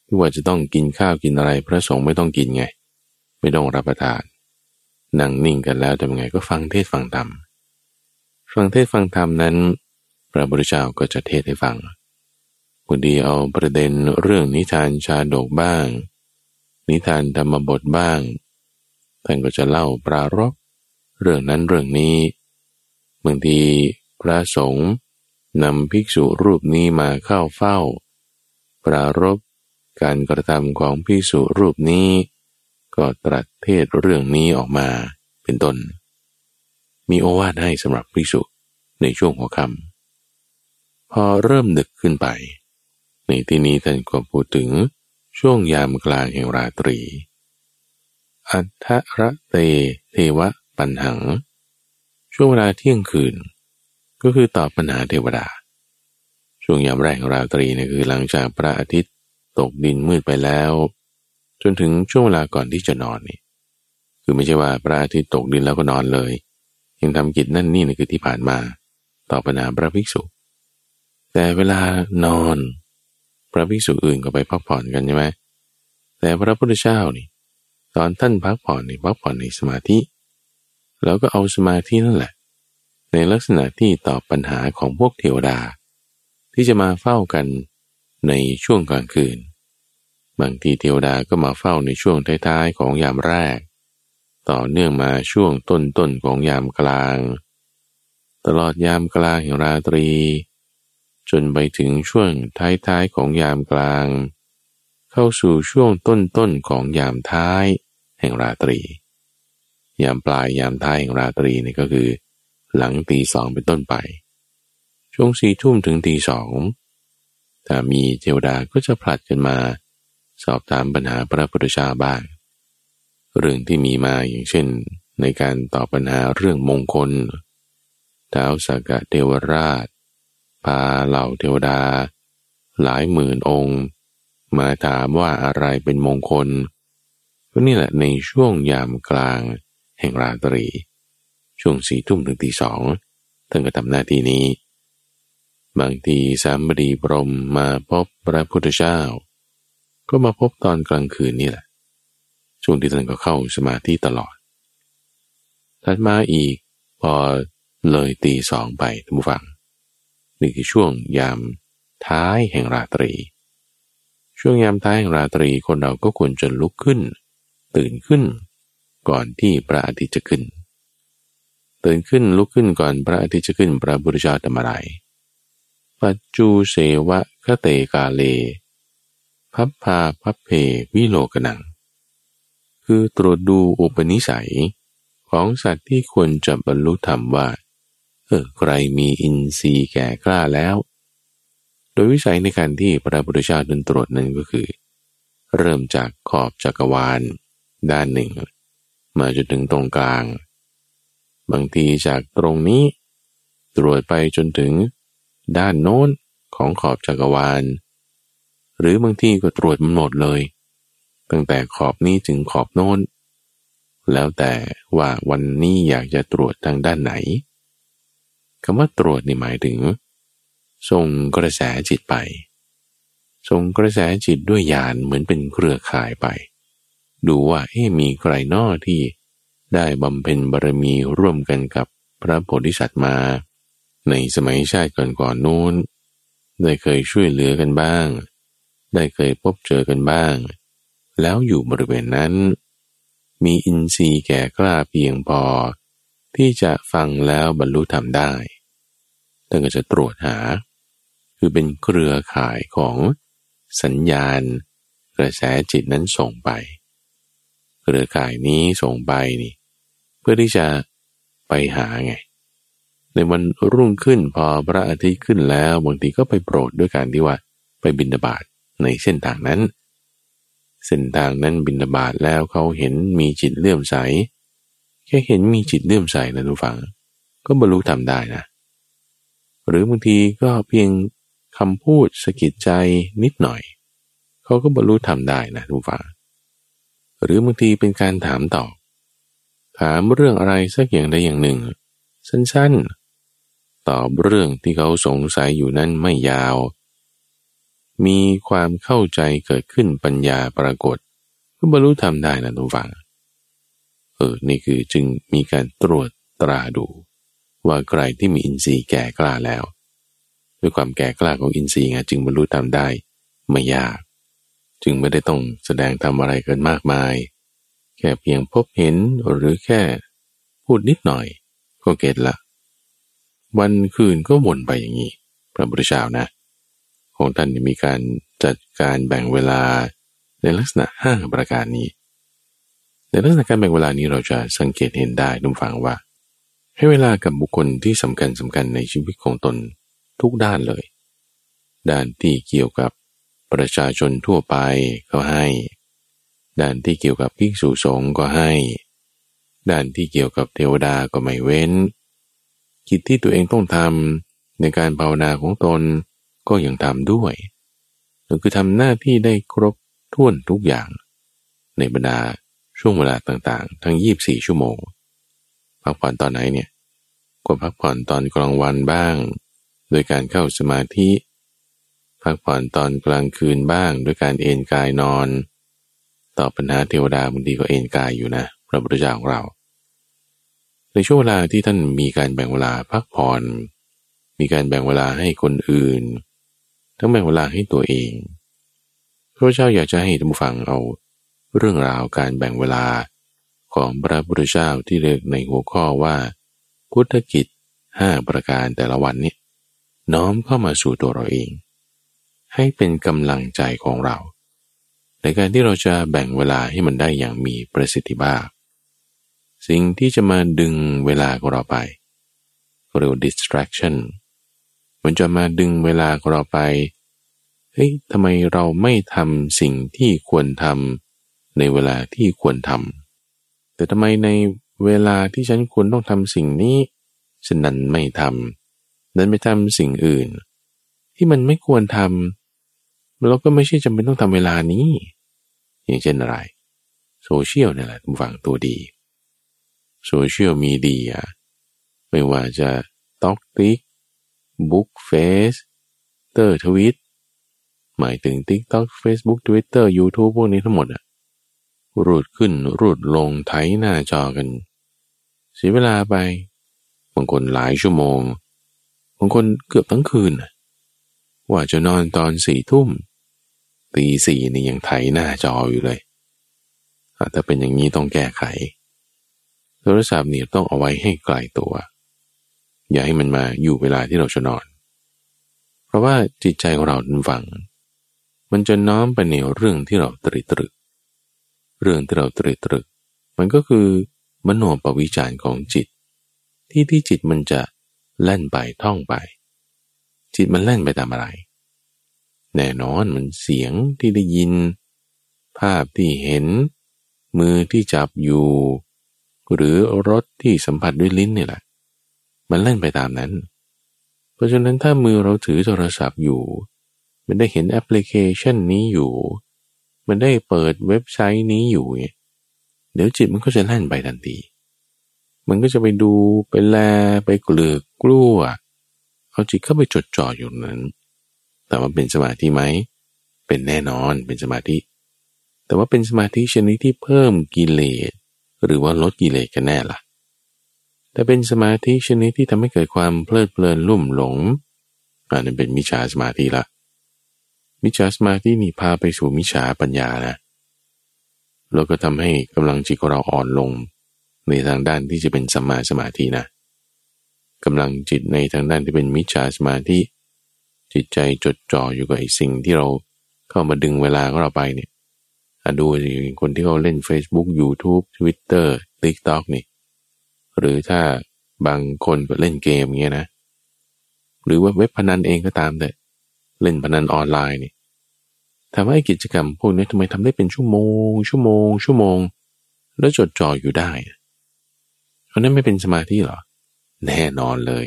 ที่ว่าจะต้องกินข้าวกินอะไร พระสงฆ์ไม่ต้องกินไง ไม่ต้องรับประทาน นั่งนิ่งกันแล้วทำไงก็ฟังเทศฟังธรรมฟังเทศฟังธรรมนั้น พระบุตรเจ้าก็จะเทศให้ฟังบางทีเอาประเด็นเรื่องนิทานชาดกบ้าง นิทานธรรมบทบ้างท่านก็จะเล่าปรารบเรื่องนั้นเรื่องนี้บางทีพระสงฆ์นำภิกษุรูปนี้มาเข้าเฝ้า ปรารบ การกระทำของภิกษุรูปนี้ ก็ตรัสเทศเรื่องนี้ออกมาเป็นต้น มีโอวาทให้สำหรับภิกษุในช่วงหัวค่ำพอเริ่มดึกขึ้นไป ในที่นี้ท่านก็พูดถึงช่วงยามกลางแห่งราตรี อัทระเตเทวะปัญหัง ช่วงเวลาเที่ยงคืน ก็คือตอบปัญหาเทวดา ช่วงยามแรกของราตรีนี่คือหลังจากพระอาทิตย์ ตกดินมืดไปแล้ว จนถึงช่วงเวลาก่อนที่จะนอนนี่ คือไม่ใช่ว่าพระอาทิตย์ตกดินแล้วก็นอนเลย ยังทำกิจนั่นนี่นี่คือที่ผ่านมาตอบปัญหาพระภิกษุ แต่เวลานอน พระภิกษุอื่นก็ไปพักผ่อนกันใช่ไหมแต่พระพุทธเจ้านี่ ตอนท่านพักผ่อนนี่พักผ่อนในสมาธิ แล้วก็เอาสมาธินั่นแหละ ในลักษณะที่ตอบปัญหาของพวกเทวดา ที่จะมาเฝ้ากันในช่วงกลางคืน บางทีเทวดาก็มาเฝ้าในช่วงท้ายๆของยามแรก ต่อเนื่องมาช่วงต้นๆของยามกลาง ตลอดยามกลางแห่งราตรี จนไปถึงช่วงท้ายๆของยามกลาง เข้าสู่ช่วงต้นๆของยามท้ายแห่งราตรี ยามปลายยามท้ายแห่งราตรีนี่ก็คือ หลังตีสองเป็นต้นไป ช่วงสี่ทุ่มถึงตีสองถ้ามีเทวดาก็จะผลัดกันมา สอบถามปัญหาพระพุทธเจ้าบ้าง เรื่องที่มีมาอย่างเช่น ในการตอบปัญหาเรื่องมงคลท้าวสักกะเทวราช พาเหล่าเทวดา หลายหมื่นองค์ มาถามว่าอะไรเป็นมงคลก็นี่แหละในช่วงยามกลางแห่งราตรี ช่วงสี่ทุ่มถึงตีสองท่านก็ทำหน้าที่นี้ บางทีสามบดีพรมมาพบพระพุทธเจ้า ก็มาพบตอนกลางคืนนี่แหละ ช่วงที่ท่านก็เข้าสมาธิตลอด ถัดมาอีกพอเลยตีสองไปท่านผู้ฟัง นี่คือช่วงยามท้ายแห่งราตรี ช่วงยามท้ายแห่งราตรีคนเราก็ควรจะลุกขึ้น ตื่นขึ้น ก่อนที่พระอาทิตย์จะขึ้น ตื่นขึ้นลุกขึ้นก่อนพระอาทิตย์จะขึ้นพระบุตรเจ้าทำอะไรปัจจูเสวะคเตกาเล พับพาพับเพวิโลกนัง คือตรวจดูอุปนิสัยของสัตว์ที่ควรจะบรรลุธรรมว่า เออใครมีอินทรีย์แก่กล้าแล้ว โดยวิสัยในการที่พระพุทธเจ้าดินตรวจนั้นก็คือ เริ่มจากขอบจักรวาล ด้านหนึ่ง มาจนถึงตรงกลาง บางทีจากตรงนี้ ตรวจไปจนถึงด้านโน้นของขอบจักรวาล หรือบางที่ก็ตรวจมันหมดเลย ตั้งแต่ขอบนี้ถึงขอบโน้น แล้วแต่ว่าวันนี้อยากจะตรวจทางด้านไหนคำว่าตรวจนี่หมายถึง ส่งกระแสจิตไป ส่งกระแสจิตด้วยญาณเหมือนเป็นเครือข่ายไป ดูว่าเอ๊มีใครนอที่ได้บำเพ็ญบารมีร่วมกันกับพระโพธิสัตว์มา ในสมัยชาติก่อนๆนู้น ได้เคยช่วยเหลือกันบ้าง ได้เคยพบเจอกันบ้าง แล้วอยู่บริเวณนั้น มีอินทรีย์แก่กล้าเพียงพอ ที่จะฟังแล้วบรรลุธรรมได้ท่านก็จะตรวจหา คือเป็นเครือข่ายของสัญญาณ กระแสจิตนั้นส่งไป เครือข่ายนี้ส่งไปนี่ เพื่อที่จะไปหาไง ในวันรุ่งขึ้นพอพระอาทิตย์ขึ้นแล้วบางทีก็ไปโปรดด้วยการที่ว่าไปบินาบาต ในเส้นทางนั้น เส้นทางนั้นบินบาตแล้วเขาเห็นมีจิตเลื่อมใส แค่เห็นมีจิตเลื่อมใสนะทุกฝัง ก็บรรลุทำได้นะ หรือบางทีก็เพียงคำพูดสะกิดใจนิดหน่อย เขาก็บรรลุทำได้นะทุกฝัง หรือบางทีเป็นการถามตอบ ถามเรื่องอะไรสักอย่างใดอย่างหนึ่ง สั้นๆตอบเรื่องที่เขาสงสัยอยู่นั้นไม่ยาว มีความเข้าใจเกิดขึ้นปัญญาปรากฏก็บรรลุทำได้นะทุกฝัง เออ นี่คือจึงมีการตรวจตราดู ว่าใครที่มีอินทรีย์แก่กล้าแล้ว ด้วยความแก่กล้าของอินทรีย์ไงจึงบรรลุธรรมได้ไม่ยาก จึงไม่ได้ต้องแสดงทำอะไรเกันมากมาย แค่เพียงพบเห็นหรือแค่พูดนิดหน่อย ก็เก็ตละ วันคืนก็วนไปอย่างนี้พระบุตรชาวนะ ของท่านมีการจัดการแบ่งเวลาในลักษณะห้าประการนี้ ในลักษณะการแบ่งเวลานี้เราจะสังเกตเห็นได้ดุมฟังว่า ให้เวลากับบุคคลที่สำคัญสำคัญในชีวิตของตนทุกด้านเลย ด้านที่เกี่ยวกับประชาชนทั่วไปก็ให้ ด้านที่เกี่ยวกับภิกษุสงฆ์ก็ให้ ด้านที่เกี่ยวกับเทวดาก็ไม่เว้น กิจที่ตัวเองต้องทำในการภาวนาของตน ก็ยังทำด้วยคือทำหน้าที่ได้ครบถ้วนทุกอย่าง ในบรรดาช่วงเวลาต่างๆ ทั้ง 24 ชั่วโมง พักผ่อนตอนไหนเนี่ยก็พักผ่อนตอนกลางวันบ้าง โดยการเข้าสมาธิ พักผ่อนตอนกลางคืนบ้าง โดยการเอนกายนอนตอบปัญหาเทวดาบางทีก็เอนกายอยู่นะพระพุทธเจ้าของเรา ในช่วงเวลาที่ท่านมีการแบ่งเวลาพักผ่อน มีการแบ่งเวลาให้คนอื่น ทั้งแบ่งเวลาให้ตัวเองพระเจ้าอยากจะให้ท่านผู้ฟังเอาเรื่องราวการแบ่งเวลาของพระพุทธเจ้าที่เรียกในหัวข้อว่า พุทธกิจห้าประการแต่ละวันนี้น้อมเข้ามาสู่ตัวเราเอง ให้เป็นกำลังใจของเรา ในการที่เราจะแบ่งเวลาให้มันได้อย่างมีประสิทธิภาพ สิ่งที่จะมาดึงเวลาของเราไปเรียกว่า distraction มันจะมาดึงเวลาของเราไป เฮ้ยทำไมเราไม่ทำสิ่งที่ควรทำในเวลาที่ควรทำ แต่ทำไมในเวลาที่ฉันควรต้องทำสิ่งนี้ ฉันนั้นไม่ทำ นั้นไปทำสิ่งอื่น ที่มันไม่ควรทำเราก็ไม่ใช่จำเป็นต้องทำเวลานี้ อย่างเช่นอะไร โซเชียลนี่แหละฝั่งตัวดี โซเชียลมีเดียไม่ว่าจะต็อกติ๊ก บุ๊กเฟซเตอร์ทวิตหมายถึง TikTok Facebook Twitter YouTube พวกนี้ทั้งหมดอะรูดขึ้นรูดลงไถหน้าจอกันเสียเวลาไป บางคนหลายชั่วโมง บางคนเกือบทั้งคืน ว่าจะนอนตอนสี่ทุ่ม ตีสี่นี่ยังไถหน้าจออยู่เลย ถ้าเป็นอย่างนี้ต้องแก้ไข โทรศัพท์เนี่ยต้องเอาไว้ให้ไกลตัว อย่าให้มันมาอยู่เวลาที่เราจะนอน เพราะว่าจิตใจของเราฝัง มันจะน้อมไปในเรื่องที่เราตรีตรึก เรื่องที่เราตรีตรึก มันก็คือมโนปวิจารณ์ของจิต ที่ที่จิตมันจะแล่นไปท่องไป จิตมันแล่นไปตามอะไร แน่นอนมันเสียงที่ได้ยิน ภาพที่เห็น มือที่จับอยู่ หรือรสที่สัมผัสด้วยลิ้นนี่แหละ มันเล่นไปตามนั้น เพราะฉะนั้นถ้ามือเราถือโทรศัพท์อยู่ มันได้เห็นแอปพลิเคชันนี้อยู่ มันได้เปิดเว็บไซต์นี้อยู่เนี่ยเดี๋ยวจิตมันก็จะแล่นไปทันที มันก็จะไปดูไปแลไปเกลือกกลัวเอาจิตเข้าไปจดจ่ออยู่นั้น แต่ว่าเป็นสมาธิไหม เป็นแน่นอนเป็นสมาธิ แต่ว่าเป็นสมาธิชนิดที่เพิ่มกิเลสหรือว่าลดกิเลสกันแน่ละ่ะ แต่เป็นสมาธิชนิดที่ทำให้เกิดความเพลิดเพลินลุ่มหลงอันนั้นเป็นมิจฉาสมาธิละมิจฉาสมาธินี่พาไปสู่มิจฉาปัญญานะแล้วก็ทำให้กำลังจิตของเราอ่อนลง ในทางด้านที่จะเป็นสัมมาสมาธินะกำลังจิตในทางด้านที่เป็นมิจฉาสมาธิ จิตใจจดจ่ออยู่กับไอ้สิ่งที่เราเข้ามาดึงเวลาของเราไปเนี่ยดูอย่างคนที่เขาเล่น Facebook YouTube Twitter TikTok นี่ หรือถ้าบางคนก็เล่นเกมเงี้ยนะ หรือว่าเว็บพนันเองก็ตามแต่เล่นพนันออนไลน์นี่ถามว่ากิจกรรมพวกนี้ทำไมทำได้เป็นชั่วโมง ชั่วโมง ชั่วโมง แล้วจดจ่ออยู่ได้เขานั้นไม่เป็นสมาธิหรอ แน่นอนเลย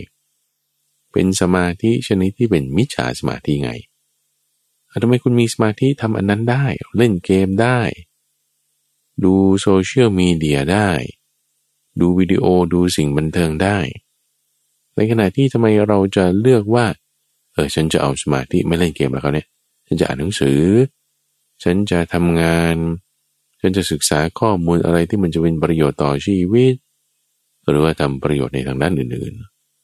เป็นสมาธิชนิดที่เป็นมิจฉาสมาธิไงทำไมคุณมีสมาธิทำอันนั้นได้ เล่นเกมได้ ดูโซเชียลมีเดียได้ ดูวิดีโอดูสิ่งบันเทิงได้ ในขณะที่ทำไมเราจะเลือกว่า เออฉันจะเอาสมาธิไม่เล่นเกมแล้วเขาเนี่ย ฉันจะอ่านหนังสือ ฉันจะทำงาน ฉันจะศึกษาข้อมูลอะไรที่มันจะเป็นประโยชน์ต่อชีวิต หรือว่าทำประโยชน์ในทางด้านอื่น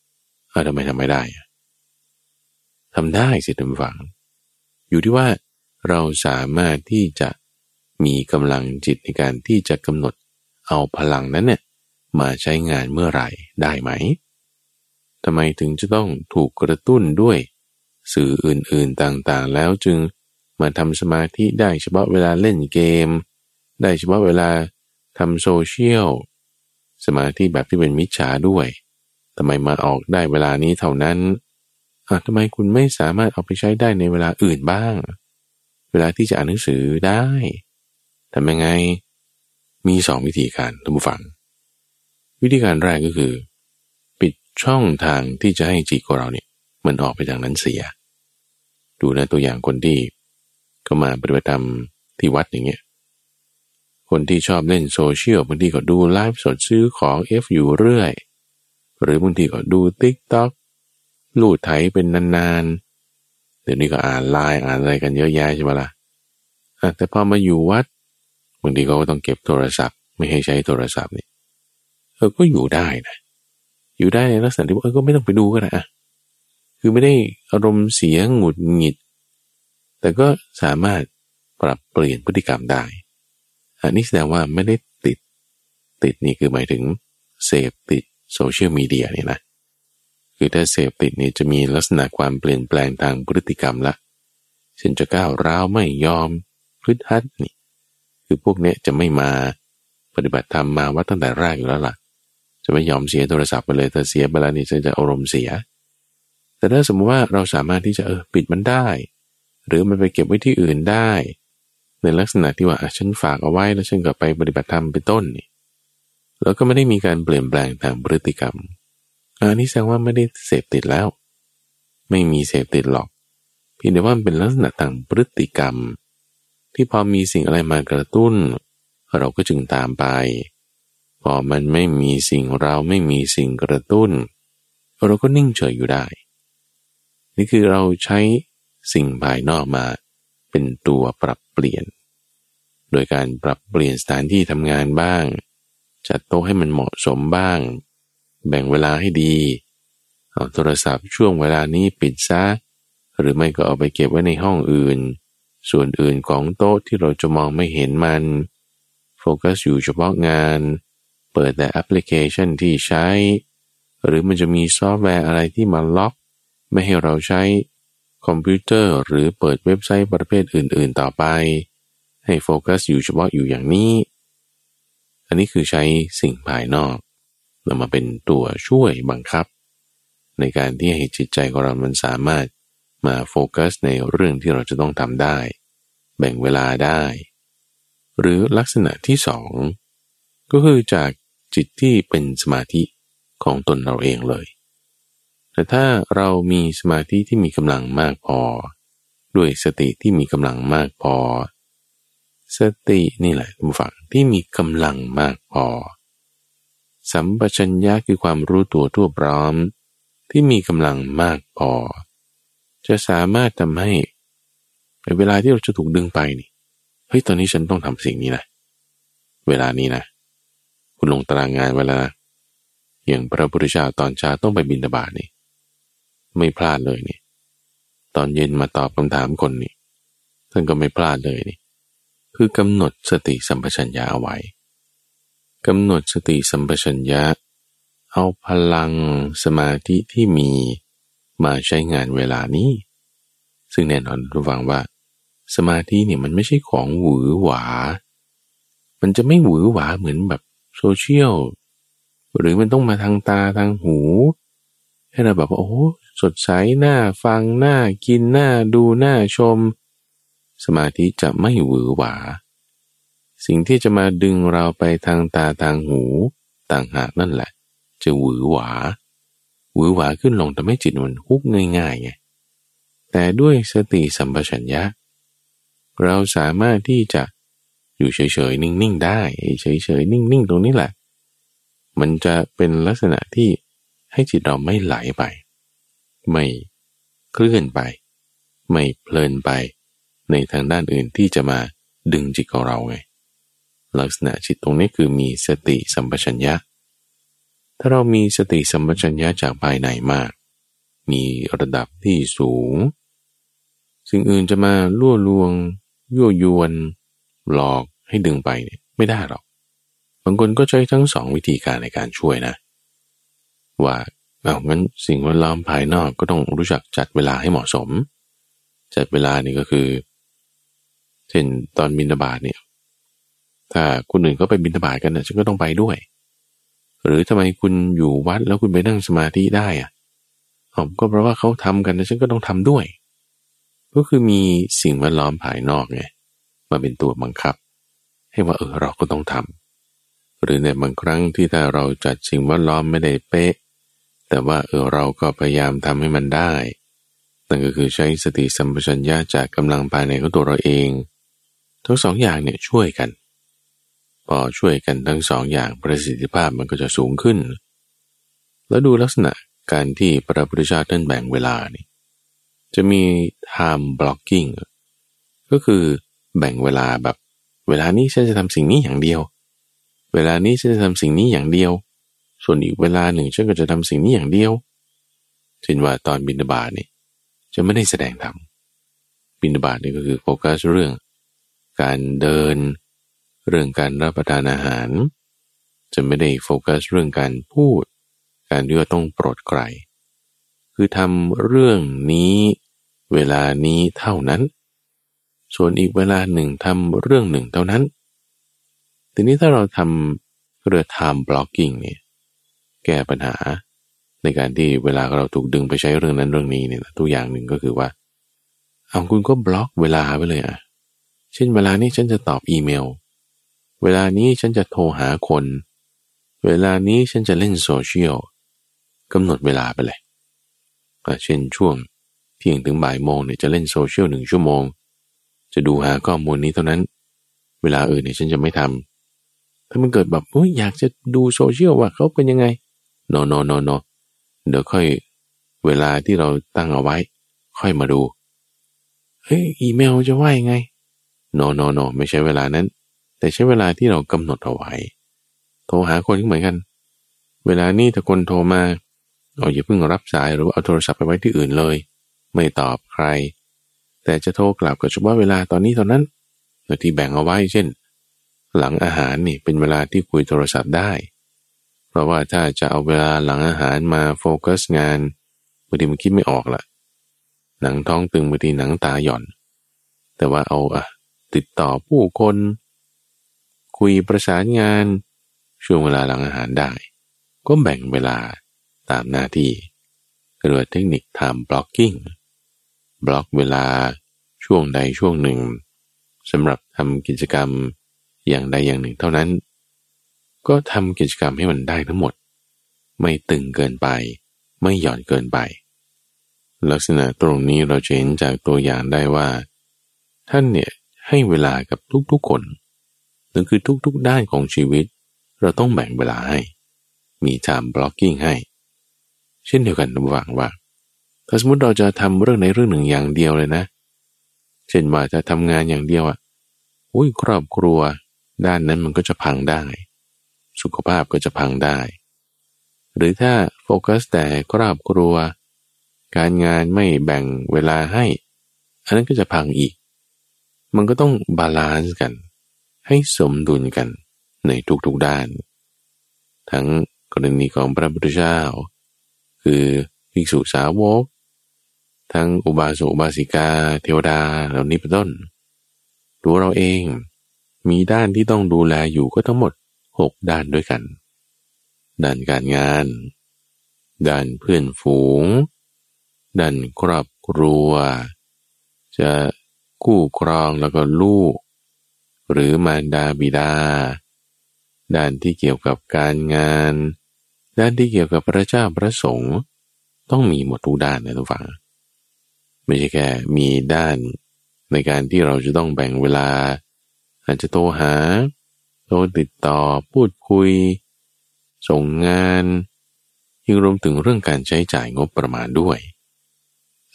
ๆเออทำไมทำไม่ได้ทำได้สิท่านฟัง อยู่ที่ว่าเราสามารถที่จะมีกำลังจิตในการที่จะกำหนดเอาพลังนั้นเนี่ย มาใช้งานเมื่อไหร่ได้ไหมทำไมถึงจะต้องถูกกระตุ้นด้วยสื่ออื่นๆต่างๆ แล้วจึงมาทำสมาธิได้เฉพาะเวลาเล่นเกม ได้เฉพาะเวลาทำโซเชียลสมาธิแบบที่เป็นมิจฉาด้วยทำไมมาออกได้เวลานี้เท่านั้นทำไมคุณไม่สามารถเอาไปใช้ได้ในเวลาอื่นบ้าง เวลาที่จะอ่านหนังสือได้ทำยังไง มีสองวิธีการท่านผู้ฟัง วิธีการแรกก็คือ ปิดช่องทางที่จะให้จิตของเราเนี่ยมันออกไปจากนั้นเสีย ดูนะตัวอย่างคนที่ก็มาปฏิบัติธรรมที่วัดอย่างเงี้ยคนที่ชอบเล่นโซเชียลบางทีก็ดูไลฟ์สดซื้อของ F อยู่เรื่อย หรือบางทีก็ดู TikTok รูดไถเป็นนานๆเดี๋ยวนี้ก็อ่านไลน์อ่านอะไรกันเยอะแยะใช่ไหมละ่ะแต่พอมาอยู่วัดบางทีก็ต้องเก็บโทรศัพท์ ไม่ให้ใช้โทรศัพท์นี่ ออก็อยู่ได้นะอยู่ได้ในลักษณะที่ว่าก็ไม่ต้องไปดูก็ได้อะคือไม่ได้อารมณ์เสียงหงุดหงิด แต่ก็สามารถปรับเปลี่ยนพฤติกรรมได้ อันนี้แสดงว่าไม่ได้ติด ติดนี่คือหมายถึงเสพติดโซเชียลมีเดียนี่นะ คือถ้าเสพติดนี่จะมีลักษณะความเปลี่ยนแปลงทางพฤติกรรมละเช่นจะก้าวร้าวไม่ยอมพฤติฮัตนี่ คือพวกเนี้ยจะไม่มาปฏิบัติธรรมมาวัดตั้งแต่แรกอยู่แล้วล่ะ จะไม่ยอมเสียโทรศัพท์ไปเลยถ้าเสียไปแล้วนี่จะอารมณ์เสีย แต่ถ้าสมมติว่าเราสามารถที่จะเออปิดมันได้ หรือมันไปเก็บไว้ที่อื่นได้ ในลักษณะที่ว่าฉันฝากเอาไว้แล้วฉันก็ไปปฏิบัติธรรมเป็นต้นนี่แล้วก็ไม่ได้มีการเปลี่ยนแปลงทางพฤติกรรมอันนี้แสดงว่าไม่ได้เสพติดแล้ว ไม่มีเสพติดหรอกเพียงแต่ว่ามันเป็นลักษณะทางพฤติกรรม ที่พอมีสิ่งอะไรมากระตุ้น เราก็จึงตามไป อมันไม่มีสิ่งเราไม่มีสิ่งกระตุ้น เราก็นิ่งเฉยอยู่ได้ นี่คือเราใช้สิ่งภายนอกมาเป็นตัวปรับเปลี่ยน โดยการปรับเปลี่ยนสถานที่ทำงานบ้าง จัดโต๊ะให้มันเหมาะสมบ้าง แบ่งเวลาให้ดีเอาโทรศัพท์ช่วงเวลานี้ปิดซะ หรือไม่ก็เอาไปเก็บไว้ในห้องอื่น ส่วนอื่นของโต๊ะที่เราจะมองไม่เห็นมัน โฟกัสอยู่เฉพาะงาน เปิดแต่แอปพลิเคชันที่ใช้ หรือมันจะมีซอฟต์แวร์อะไรที่มาล็อก ไม่ให้เราใช้คอมพิวเตอร์หรือเปิดเว็บไซต์ประเภทอื่น ๆ ต่อไป ให้โฟกัสอยู่เฉพาะอยู่อย่างนี้ อันนี้คือใช้สิ่งภายนอกนำมาเป็นตัวช่วยบังคับ ในการที่ให้จิตใจของเรามันสามารถมาโฟกัสในเรื่องที่เราจะต้องทำได้ แบ่งเวลาได้ หรือลักษณะที่สองก็คือจาก จิตที่เป็นสมาธิของตนเราเองเลย แต่ถ้าเรามีสมาธิที่มีกำลังมากพอ ด้วยสติที่มีกำลังมากพอ สตินี่แหละคุณฝังที่มีกำลังมากพอ สัมปชัญญะคือความรู้ตัวทั่วพร้อม ที่มีกำลังมากพอ จะสามารถทำให้ในเวลาที่เราจะถูกดึงไปนี่เฮ้ยตอนนี้ฉันต้องทำสิ่งนี้นะเวลานี้นะ คุณลงตารางงานเวลาอย่างพระพุทธเจ้าตอนเช้าต้องไปบินตบาทนี่ ไม่พลาดเลยนี่ ตอนเย็นมาตอบคำถามคนนี่ท่านก็ไม่พลาดเลยนี่ คือกำหนดสติสัมปชัญญะเอาไว้กำหนดสติสัมปชัญญะ เอาพลังสมาธิที่มีมาใช้งานเวลานี้ ซึ่งแน่นอนรู้ฟังว่า สมาธิเนี่ยมันไม่ใช่ของหวือหวา มันจะไม่หวือหวาเหมือนแบบ โซเชียลหรือมันต้องมาทางตาทางหู ให้เราแบบว่าโอ้สดใสหน่าฟังหน่ากินหน่าดูหน่าชม สมาธิจะไม่หวือหวา สิ่งที่จะมาดึงเราไปทางตาทางหูต่างหากนั่นแหละ จะหวือหวาหวือหวาขึ้นลงแต่ไม่จิตมันฮุกง่ายๆไงแต่ด้วยสติสัมปชัญญะ เราสามารถที่จะ อยู่เฉยๆ นิ่งๆ ได้ เฉยๆ นิ่งๆ ตรงนี้แหละ มันจะเป็นลักษณะที่ให้จิตเราไม่ไหลไป ไม่เคลื่อนไป ไม่เพลินไป ในทางด้านอื่นที่จะมาดึงจิตของเราไง ลักษณะจิตตรงนี้คือมีสติสัมปชัญญะ ถ้าเรามีสติสัมปชัญญะจากภายในมาก มีระดับที่สูง สิ่งอื่นจะมาล่วลวง ยั่วยวน หลอกให้ดึงไปเนี่ยไม่ได้หรอก บางคนก็ใช้ทั้งสองวิธีการในการช่วยนะ ว่าเอางั้นสิ่งแวดล้อมภายนอกก็ต้องรู้จักจัดเวลาให้เหมาะสม จัดเวลานี่ก็คือเช่นตอนบินบาตเนี่ย ถ้าคนอื่นก็ไปบินบาตกันนะฉันก็ต้องไปด้วย หรือทำไมคุณอยู่วัดแล้วคุณไปนั่งสมาธิได้อะผมก็เพราะว่าเขาทำกันนะฉันก็ต้องทำด้วย ก็คือมีสิ่งแวดล้อมภายนอกไง มาเป็นตัวบังคับ ให้ว่าเออเราก็ต้องทำหรือในบางครั้งที่ถ้าเราจัดสิ่งแวดล้อมไม่ได้เป๊ะ แต่ว่าเออเราก็พยายามทำให้มันได้ นั่นก็คือใช้สติสัมปชัญญะจากกำลังภายในของตัวเราเอง ทั้งสองอย่างเนี่ยช่วยกัน พอช่วยกันทั้งสองอย่างประสิทธิภาพมันก็จะสูงขึ้น แล้วดูลักษณะการที่พระพุทธเจ้าท่านแบ่งเวลานี่จะมี time blocking ก็คือ แบ่งเวลาแบบ เวลานี้ฉันจะทำสิ่งนี้อย่างเดียว เวลานี้ฉันจะทำสิ่งนี้อย่างเดียว ส่วนอีกเวลาหนึ่งฉันก็จะทำสิ่งนี้อย่างเดียวเช่นว่าตอนบินบาตนี่จะไม่ได้แสดงธรรมบินบาตนี่ก็คือโฟกัสเรื่อง การเดิน เรื่องการรับประทานอาหาร จะไม่ได้โฟกัสเรื่องการพูด การที่ว่าต้องโปรดใครคือทำเรื่องนี้เวลานี้เท่านั้น ส่วนอีกเวลาหนึ่งทำเรื่องหนึ่งเท่านั้น ทีนี้ถ้าเราทำเรือ time blocking เนี่ยแก้ปัญหา ในการที่เวลาเราถูกดึงไปใช้เรื่องนั้นเรื่องนี้เนี่ยตัวอย่างหนึ่งก็คือว่า เอาคุณก็บล็อกเวลาไปเลยอะ เช่นเวลานี้ฉันจะตอบอีเมล เวลานี้ฉันจะโทรหาคน เวลานี้ฉันจะเล่นโซเชียลกำหนดเวลาไปเลยเช่นช่วงเที่ยงถึงบ่ายโมงเนี่ยจะเล่นโซเชียลหนึ่งชั่วโมง จะดูหาข้อมูลนี้เท่านั้น เวลาอื่นเนี่ยฉันจะไม่ทำถ้ามันเกิดแบบอยากจะดูโซเชียลว่าเขาเป็นยังไง no no no no เดี๋ยวค่อยเวลาที่เราตั้งเอาไว้ ค่อยมาดูเฮ้ยอีเมลจะว่ายังไงโนโนโนไม่ใช่เวลานั้น แต่ใช้เวลาที่เรากำหนดเอาไว้ โทรหาคนก็เหมือนกัน เวลานี้ถ้าคนโทรมาเอาอย่าเพิ่งรับสายหรือเอาโทรศัพท์ไปไว้ที่อื่นเลย ไม่ตอบใคร แต่จะโทรกลับก็เฉพาะเวลาตอนนี้ตอนนั้นที่แบ่งเอาไว้เช่น หลังอาหารนี่เป็นเวลาที่คุยโทรศัพท์ได้ เพราะว่าถ้าจะเอาเวลาหลังอาหารมาโฟกัสงานบางทีมันคิดไม่ออกละหนังท้องตึงบางทีหนังตาหย่อน แต่ว่าเอาอะติดต่อผู้คน คุยประสานงาน ช่วงเวลาหลังอาหารได้ ก็แบ่งเวลาตามหน้าที่เรียกว่าเทคนิค time blocking บล็อกเวลาช่วงใดช่วงหนึ่งสำหรับทำกิจกรรมอย่างใดอย่างหนึ่งเท่านั้น ก็ทำกิจกรรมให้มันได้ทั้งหมด ไม่ตึงเกินไป ไม่หย่อนเกินไป ลักษณะตรงนี้เราจะเห็นจากตัวอย่างได้ว่า ท่านเนี่ยให้เวลากับทุกๆคนนั่นคือทุกๆด้านของชีวิต เราต้องแบ่งเวลาให้ มี time blocking ให้ เช่นเดียวกันระหว่างว่า ถ้าสมมติเราจะทำเรื่องในเรื่องหนึ่งอย่างเดียวเลยนะ เช่นว่าจะทำงานอย่างเดียวอะอุ้ยครอบครัว ด้านนั้นมันก็จะพังได้ สุขภาพก็จะพังได้ หรือถ้าโฟกัสแต่ครอบครัว การงานไม่แบ่งเวลาให้ อันนั้นก็จะพังอีก มันก็ต้อง balance กัน ให้สมดุลกันในทุกๆด้าน ทั้งกรณีของพระพุทธเจ้าคือภิกษุสาวก ทั้งอุบาสกอุบาสิกา เทวดาเหล่านี้เป็นต้นตัวเราเองมีด้านที่ต้องดูแลอยู่ก็ทั้งหมดหกด้านด้วยกัน ด้านการงาน ด้านเพื่อนฝูง ด้านครอบครัว จะคู่ครองแล้วก็ลูก หรือมารดาบิดา ด้านที่เกี่ยวกับการงาน ด้านที่เกี่ยวกับพระเจ้าพระสงฆ์ต้องมีหมดทุกด้านนะทุกฝั่ง ไม่ใช่แค่มีด้านในการที่เราจะต้องแบ่งเวลา อาจจะโทรหา โทรติดต่อพูดคุย ส่งงานยังรวมถึงเรื่องการใช้จ่ายงบประมาณด้วย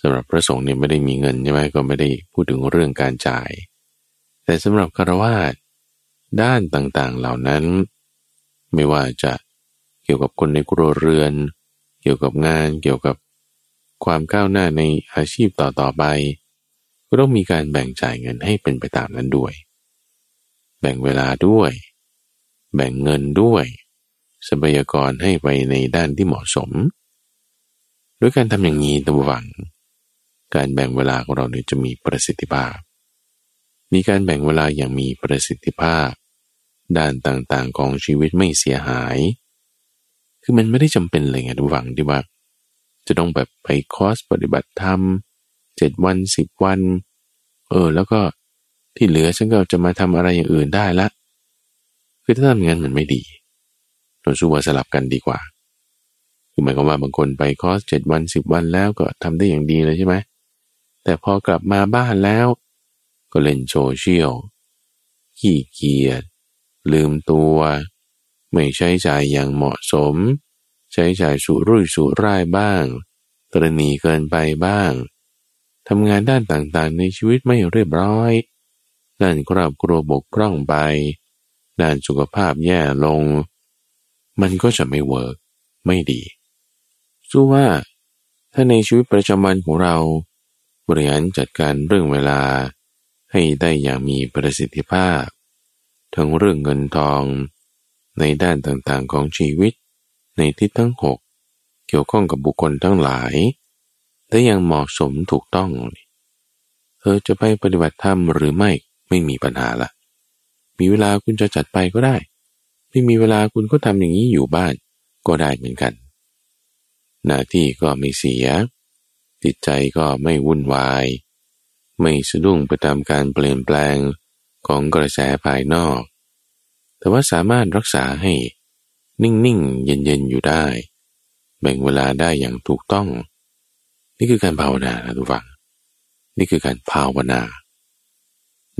สำหรับพระสงฆ์เนี่ยไม่ได้มีเงินใช่ไหมก็ไม่ได้พูดถึงเรื่องการจ่าย แต่สำหรับคารวาสด้านต่างๆเหล่านั้น ไม่ว่าจะเกี่ยวกับคนในครัวเรือน เกี่ยวกับงานเกี่ยวกับ ความก้าวหน้าในอาชีพต่อๆไปก็ต้องมีการแบ่งจ่ายเงินให้เป็นไปตามนั้นด้วย แบ่งเวลาด้วย แบ่งเงินด้วยทรัพยากรให้ไปในด้านที่เหมาะสม ด้วยการทำอย่างนี้ตัวหวัง การแบ่งเวลาของเราเนี่ยจะมีประสิทธิภาพ มีการแบ่งเวลาอย่างมีประสิทธิภาพ ด้านต่างๆของชีวิตไม่เสียหาย คือมันไม่ได้จำเป็นเลยไงทุกฝังที่ว่า จะต้องแบบไปคอร์สปฏิบัติธรรมเจ็ดวันสิบวัน เออ แล้วก็ที่เหลือฉันก็จะมาทำอะไรอย่างอื่นได้ละ คือถ้าทำอย่างนั้นมันไม่ดีเราสู้ว่าสลับกันดีกว่า คือหมายความว่าบางคนไปคอร์สเจ็ดวันสิบวันแล้วก็ทำได้อย่างดีเลยใช่ไหม แต่พอกลับมาบ้านแล้ว ก็เล่นโซเชียลขี้เกียจลืมตัว ไม่ใช้จ่ายอย่างเหมาะสม ใช้จ่ายสุรุ่ยสุร่ายบ้างตรณีเกินไปบ้างทำงานด้านต่างๆ ในชีวิตไม่เรียบร้อย ด้านครอบครัวบกพร่องไป ด้านสุขภาพแย่ลง มันก็จะไม่เวิร์กไม่ดีสู้ว่า ถ้าในชีวิตประจำวันของเรา บริหารจัดการเรื่องเวลา ให้ได้อย่างมีประสิทธิภาพ ทั้งเรื่องเงินทอง ในด้านต่างๆของชีวิต ในทิศทั้งหกเกี่ยวข้องกับบุคคลทั้งหลายได้ย่างเหมาะสมถูกต้องเธอจะไปปฏิบัติธรรมหรือไม่ไม่มีปัญหาละมีเวลาคุณจะจัดไปก็ได้ ไม่มีเวลาคุณก็ทำอย่างนี้อยู่บ้านก็ได้เหมือนกัน หน้าที่ก็ไม่เสีย จิตใจก็ไม่วุ่นวาย ไม่สะดุ้งไปตามการเปลี่ยนแปลงของกระแสภายนอก แต่ว่าสามารถรักษาให้ นิ่งๆ เย็นๆ อยู่ได้ แบ่งเวลาได้อย่างถูกต้อง นี่คือการภาวนานะทุกฝัง นี่คือการภาวนา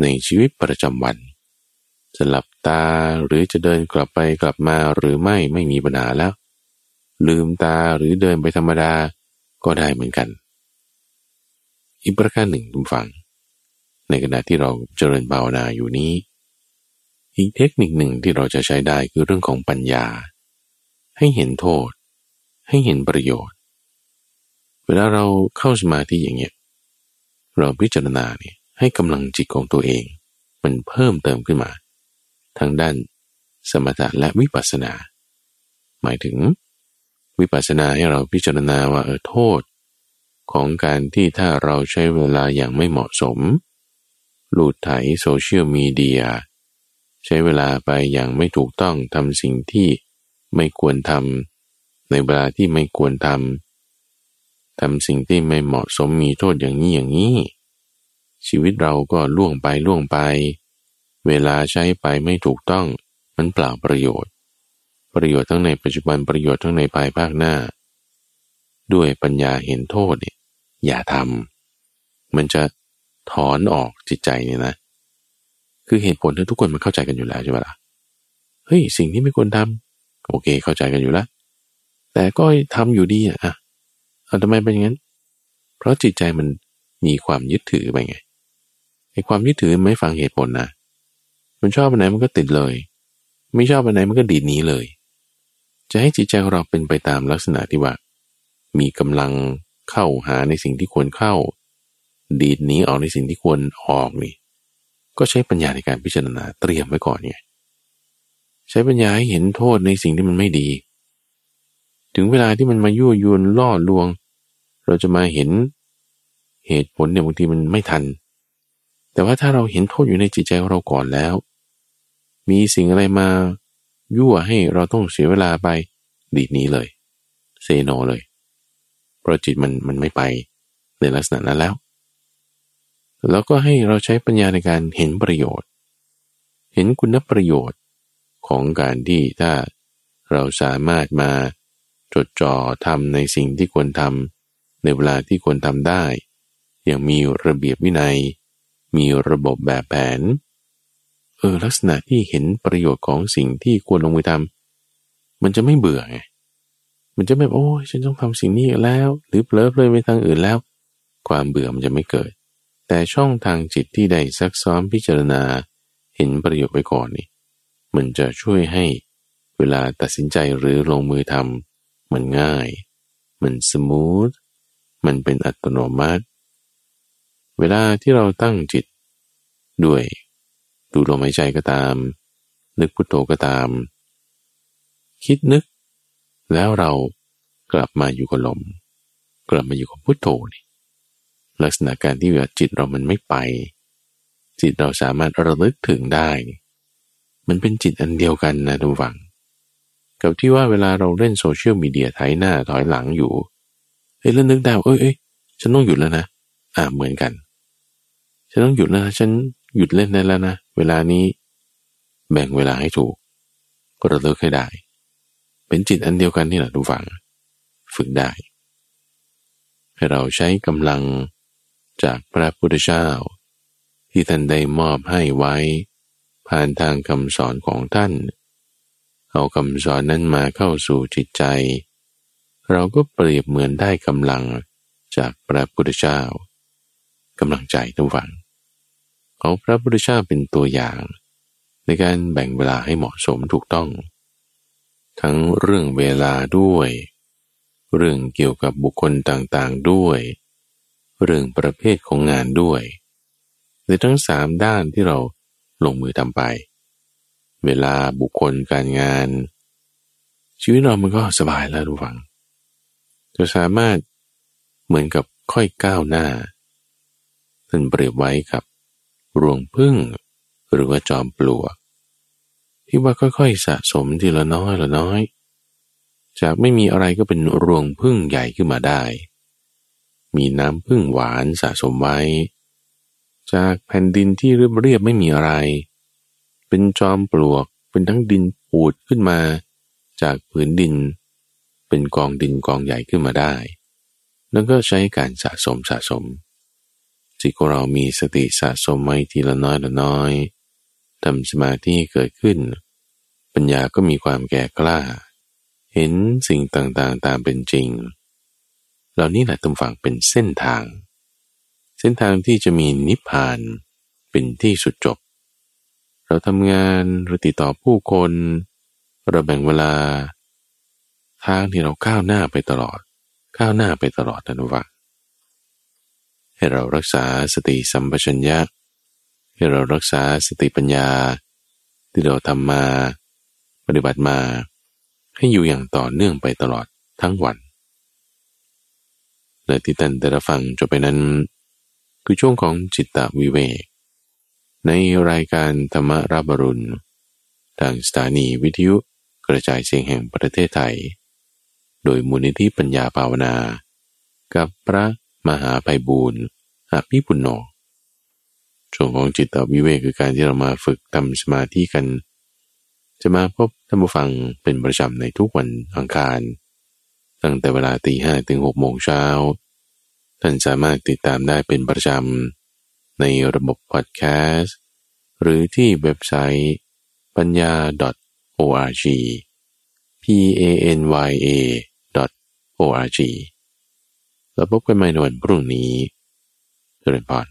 ในชีวิตประจำวัน จะหลับตาหรือจะเดินกลับไปกลับมาหรือไม่ไม่มีปัญหาแล้ว ลืมตาหรือเดินไปธรรมดาก็ได้เหมือนกัน อีกประการหนึ่งทุกฝัง ในขณะที่เราเจริญภาวนาอยู่นี้อีกเทคนิคหนึ่งที่เราจะใช้ได้คือเรื่องของปัญญา ให้เห็นโทษ ให้เห็นประโยชน์ เวลาเราเข้าสมาธิอย่างเงี้ยเราพิจารณาเนี่ยให้กำลังจิตของตัวเอง มันเพิ่มเติมขึ้นมา ทั้งด้านสมถะและวิปัสสนา หมายถึง วิปัสสนาให้เราพิจารณาว่าเออโทษ ของการที่ถ้าเราใช้เวลาอย่างไม่เหมาะสม หลุดไถโซเชียลมีเดีย ใช้เวลาไปอย่างไม่ถูกต้องทำสิ่งที่ ไม่ควรทำในเวลาที่ไม่ควรทำทำสิ่งที่ไม่เหมาะสมมีโทษอย่างนี้อย่างนี้ ชีวิตเราก็ล่วงไปล่วงไป เวลาใช้ไปไม่ถูกต้องมันเปล่าประโยชน์ ประโยชน์ทั้งในปัจจุบันประโยชน์ทั้งในภายภาคหน้า ด้วยปัญญาเห็นโทษเนี่ยอย่าทำมันจะถอนออกจิตใจเนี่ยนะ คือเหตุผลที่ทุกคนมันเข้าใจกันอยู่แล้วใช่ไหมล่ะเฮ้ยสิ่งที่ไม่ควรทำ โอเคเข้าใจกันอยู่แล้วแต่ก็ทำอยู่ดีอะเอาทำไมเป็นอย่างนั้น เพราะจิตใจมันมีความยึดถือไปไงไอ้ความยึดถือไม่ฟังเหตุผลนะมันชอบอันไหนมันก็ติดเลย ไม่ชอบอันไหนมันก็ดีดหนีเลย จะให้จิตใจของเราเป็นไปตามลักษณะที่ว่า มีกำลังเข้าหาในสิ่งที่ควรเข้า ดีดหนีออกในสิ่งที่ควรออกนี่ ก็ใช้ปัญญาในการพิจารณาเตรียมไว้ก่อนไง ใช้ปัญญาให้เห็นโทษในสิ่งที่มันไม่ดี ถึงเวลาที่มันมายั่วยวนล่อลวง เราจะมาเห็นเหตุผลเนี่ยบางทีมันไม่ทัน แต่ว่าถ้าเราเห็นโทษอยู่ในจิตใจของเราก่อนแล้ว มีสิ่งอะไรมายั่วให้เราต้องเสียเวลาไปดีดนี้เลยเซโนเลยเพราะจิตมันมันไม่ไปในลักษณะนั้นแล้วแล้วก็ให้เราใช้ปัญญาในการเห็นประโยชน์ เห็นคุณประโยชน์ ของการที่ถ้าเราสามารถมาจดจ่อทำในสิ่งที่ควรทำในเวลาที่ควรทำได้ อย่างมีระเบียบวินัย มีระบบแบบแผน เออลักษณะที่เห็นประโยชน์ของสิ่งที่ควรลงมือทำมันจะไม่เบื่อไงมันจะแบบโอ้ยฉันต้องทำสิ่งนี้แล้ว หรือเพลิดเพลินไปทางอื่นแล้ว ความเบื่อมันจะไม่เกิด แต่ช่องทางจิตที่ได้ซักซ้อมพิจารณาเห็นประโยชน์ไปก่อนนี่ มันจะช่วยให้เวลาตัดสินใจหรือลงมือทำมันง่าย มันสมูท มันเป็นอัตโนมัติ เวลาที่เราตั้งจิตด้วย ดูลมหายใจก็ตาม นึกพุทโธก็ตาม คิดนึก แล้วเรากลับมาอยู่กับลม กลับมาอยู่กับพุทโธนี่ลักษณะการที่ว่าจิตเรามันไม่ไป จิตเราสามารถระลึกถึงได้ มันเป็นจิตอันเดียวกันนะทุกฝัง กับที่ว่าเวลาเราเล่นโซเชียลมีเดียไถหน้าถอยหลังอยู่เฮ้ยแล้วนึกได้เอ้ยเอ้ยฉันต้องหยุดแล้วนะอ่าเหมือนกัน ฉันต้องหยุดแล้วนะฉันหยุดเล่นได้แล้วนะเวลานี้ แบ่งเวลาให้ถูก ก็ระลึกให้ได้ เป็นจิตอันเดียวกันนี่แหละทุกฝัง ฝึกได้ ให้เราใช้กำลังจากพระพุทธเจ้าที่ท่านได้มอบให้ไว้ ผ่านทางคำสอนของท่าน เอาคำสอนนั้นมาเข้าสู่จิตใจ เราก็เปรียบเหมือนได้กำลังจากพระพุทธเจ้ากำลังใจทุกฝังเอาพระพุทธเจ้าเป็นตัวอย่าง ในการแบ่งเวลาให้เหมาะสมถูกต้อง ทั้งเรื่องเวลาด้วย เรื่องเกี่ยวกับบุคคลต่างๆด้วย เรื่องประเภทของงานด้วยในทั้งสามด้านที่เรา ลงมือทำไป เวลาบุคคลการงาน ชีวิตเรามันก็สบายแล้วทุกฝังจะสามารถเหมือนกับค่อยก้าวหน้าท่านเปรียบไว้กับรวงพึ่งหรือว่าจอมปลวกที่ว่าค่อยๆสะสมทีละน้อยละน้อย จากไม่มีอะไรก็เป็นรวงพึ่งใหญ่ขึ้นมาได้ มีน้ำพึ่งหวานสะสมไว้ จากแผ่นดินที่เรียบเรียบไม่มีอะไร เป็นจอมปลวกเป็นทั้งดินปูดขึ้นมา จากผืนดิน เป็นกองดินกองใหญ่ขึ้นมาได้ แล้วก็ใช้การสะสมสะสมจิตของเรามีสติสะสมไว้ทีละน้อยละน้อยทำสมาธิเกิดขึ้น ปัญญาก็มีความแก่กล้า เห็นสิ่งต่างๆตามเป็นจริง เหล่านี้แหละตรงฝังเป็นเส้นทาง เส้นทางที่จะมีนิพพานเป็นที่สุดจบ เราทำงานเราติดต่อผู้คนเราแบ่งเวลา ทางที่เราก้าวหน้าไปตลอด ก้าวหน้าไปตลอดนะว่าให้เรารักษาสติสัมปชัญญะให้เรารักษาสติปัญญา ที่เราทำมา ปฏิบัติมา ให้อยู่อย่างต่อเนื่องไปตลอดทั้งวันและที่ท่านแต่ละฟังจบไปนั้น คือช่วงของจิตตวิเวก ในรายการธรรมราบรุณ ทางสถานีวิทยุกระจายเสียงแห่งประเทศไทย โดยมูลนิธิปัญญาภาวนา กับพระมหาไพบูรณ์อาภิปุณโญช่วงของจิตตวิเวกคือการที่เรามาฝึกทำสมาธิกัน จะมาพบท่านผู้ฟังเป็นประจำในทุกวันอังคาร ตั้งแต่เวลาตีห้ถึงหกโมงเช้า ท่านสามารถติดตามได้เป็นประจำ ในระบบพอดแคสต์ หรือที่เว็บไซต์ปัญญา .org p a n y a .org แล้วพบกันใหม่ในวันพรุ่งนี้เจริญพร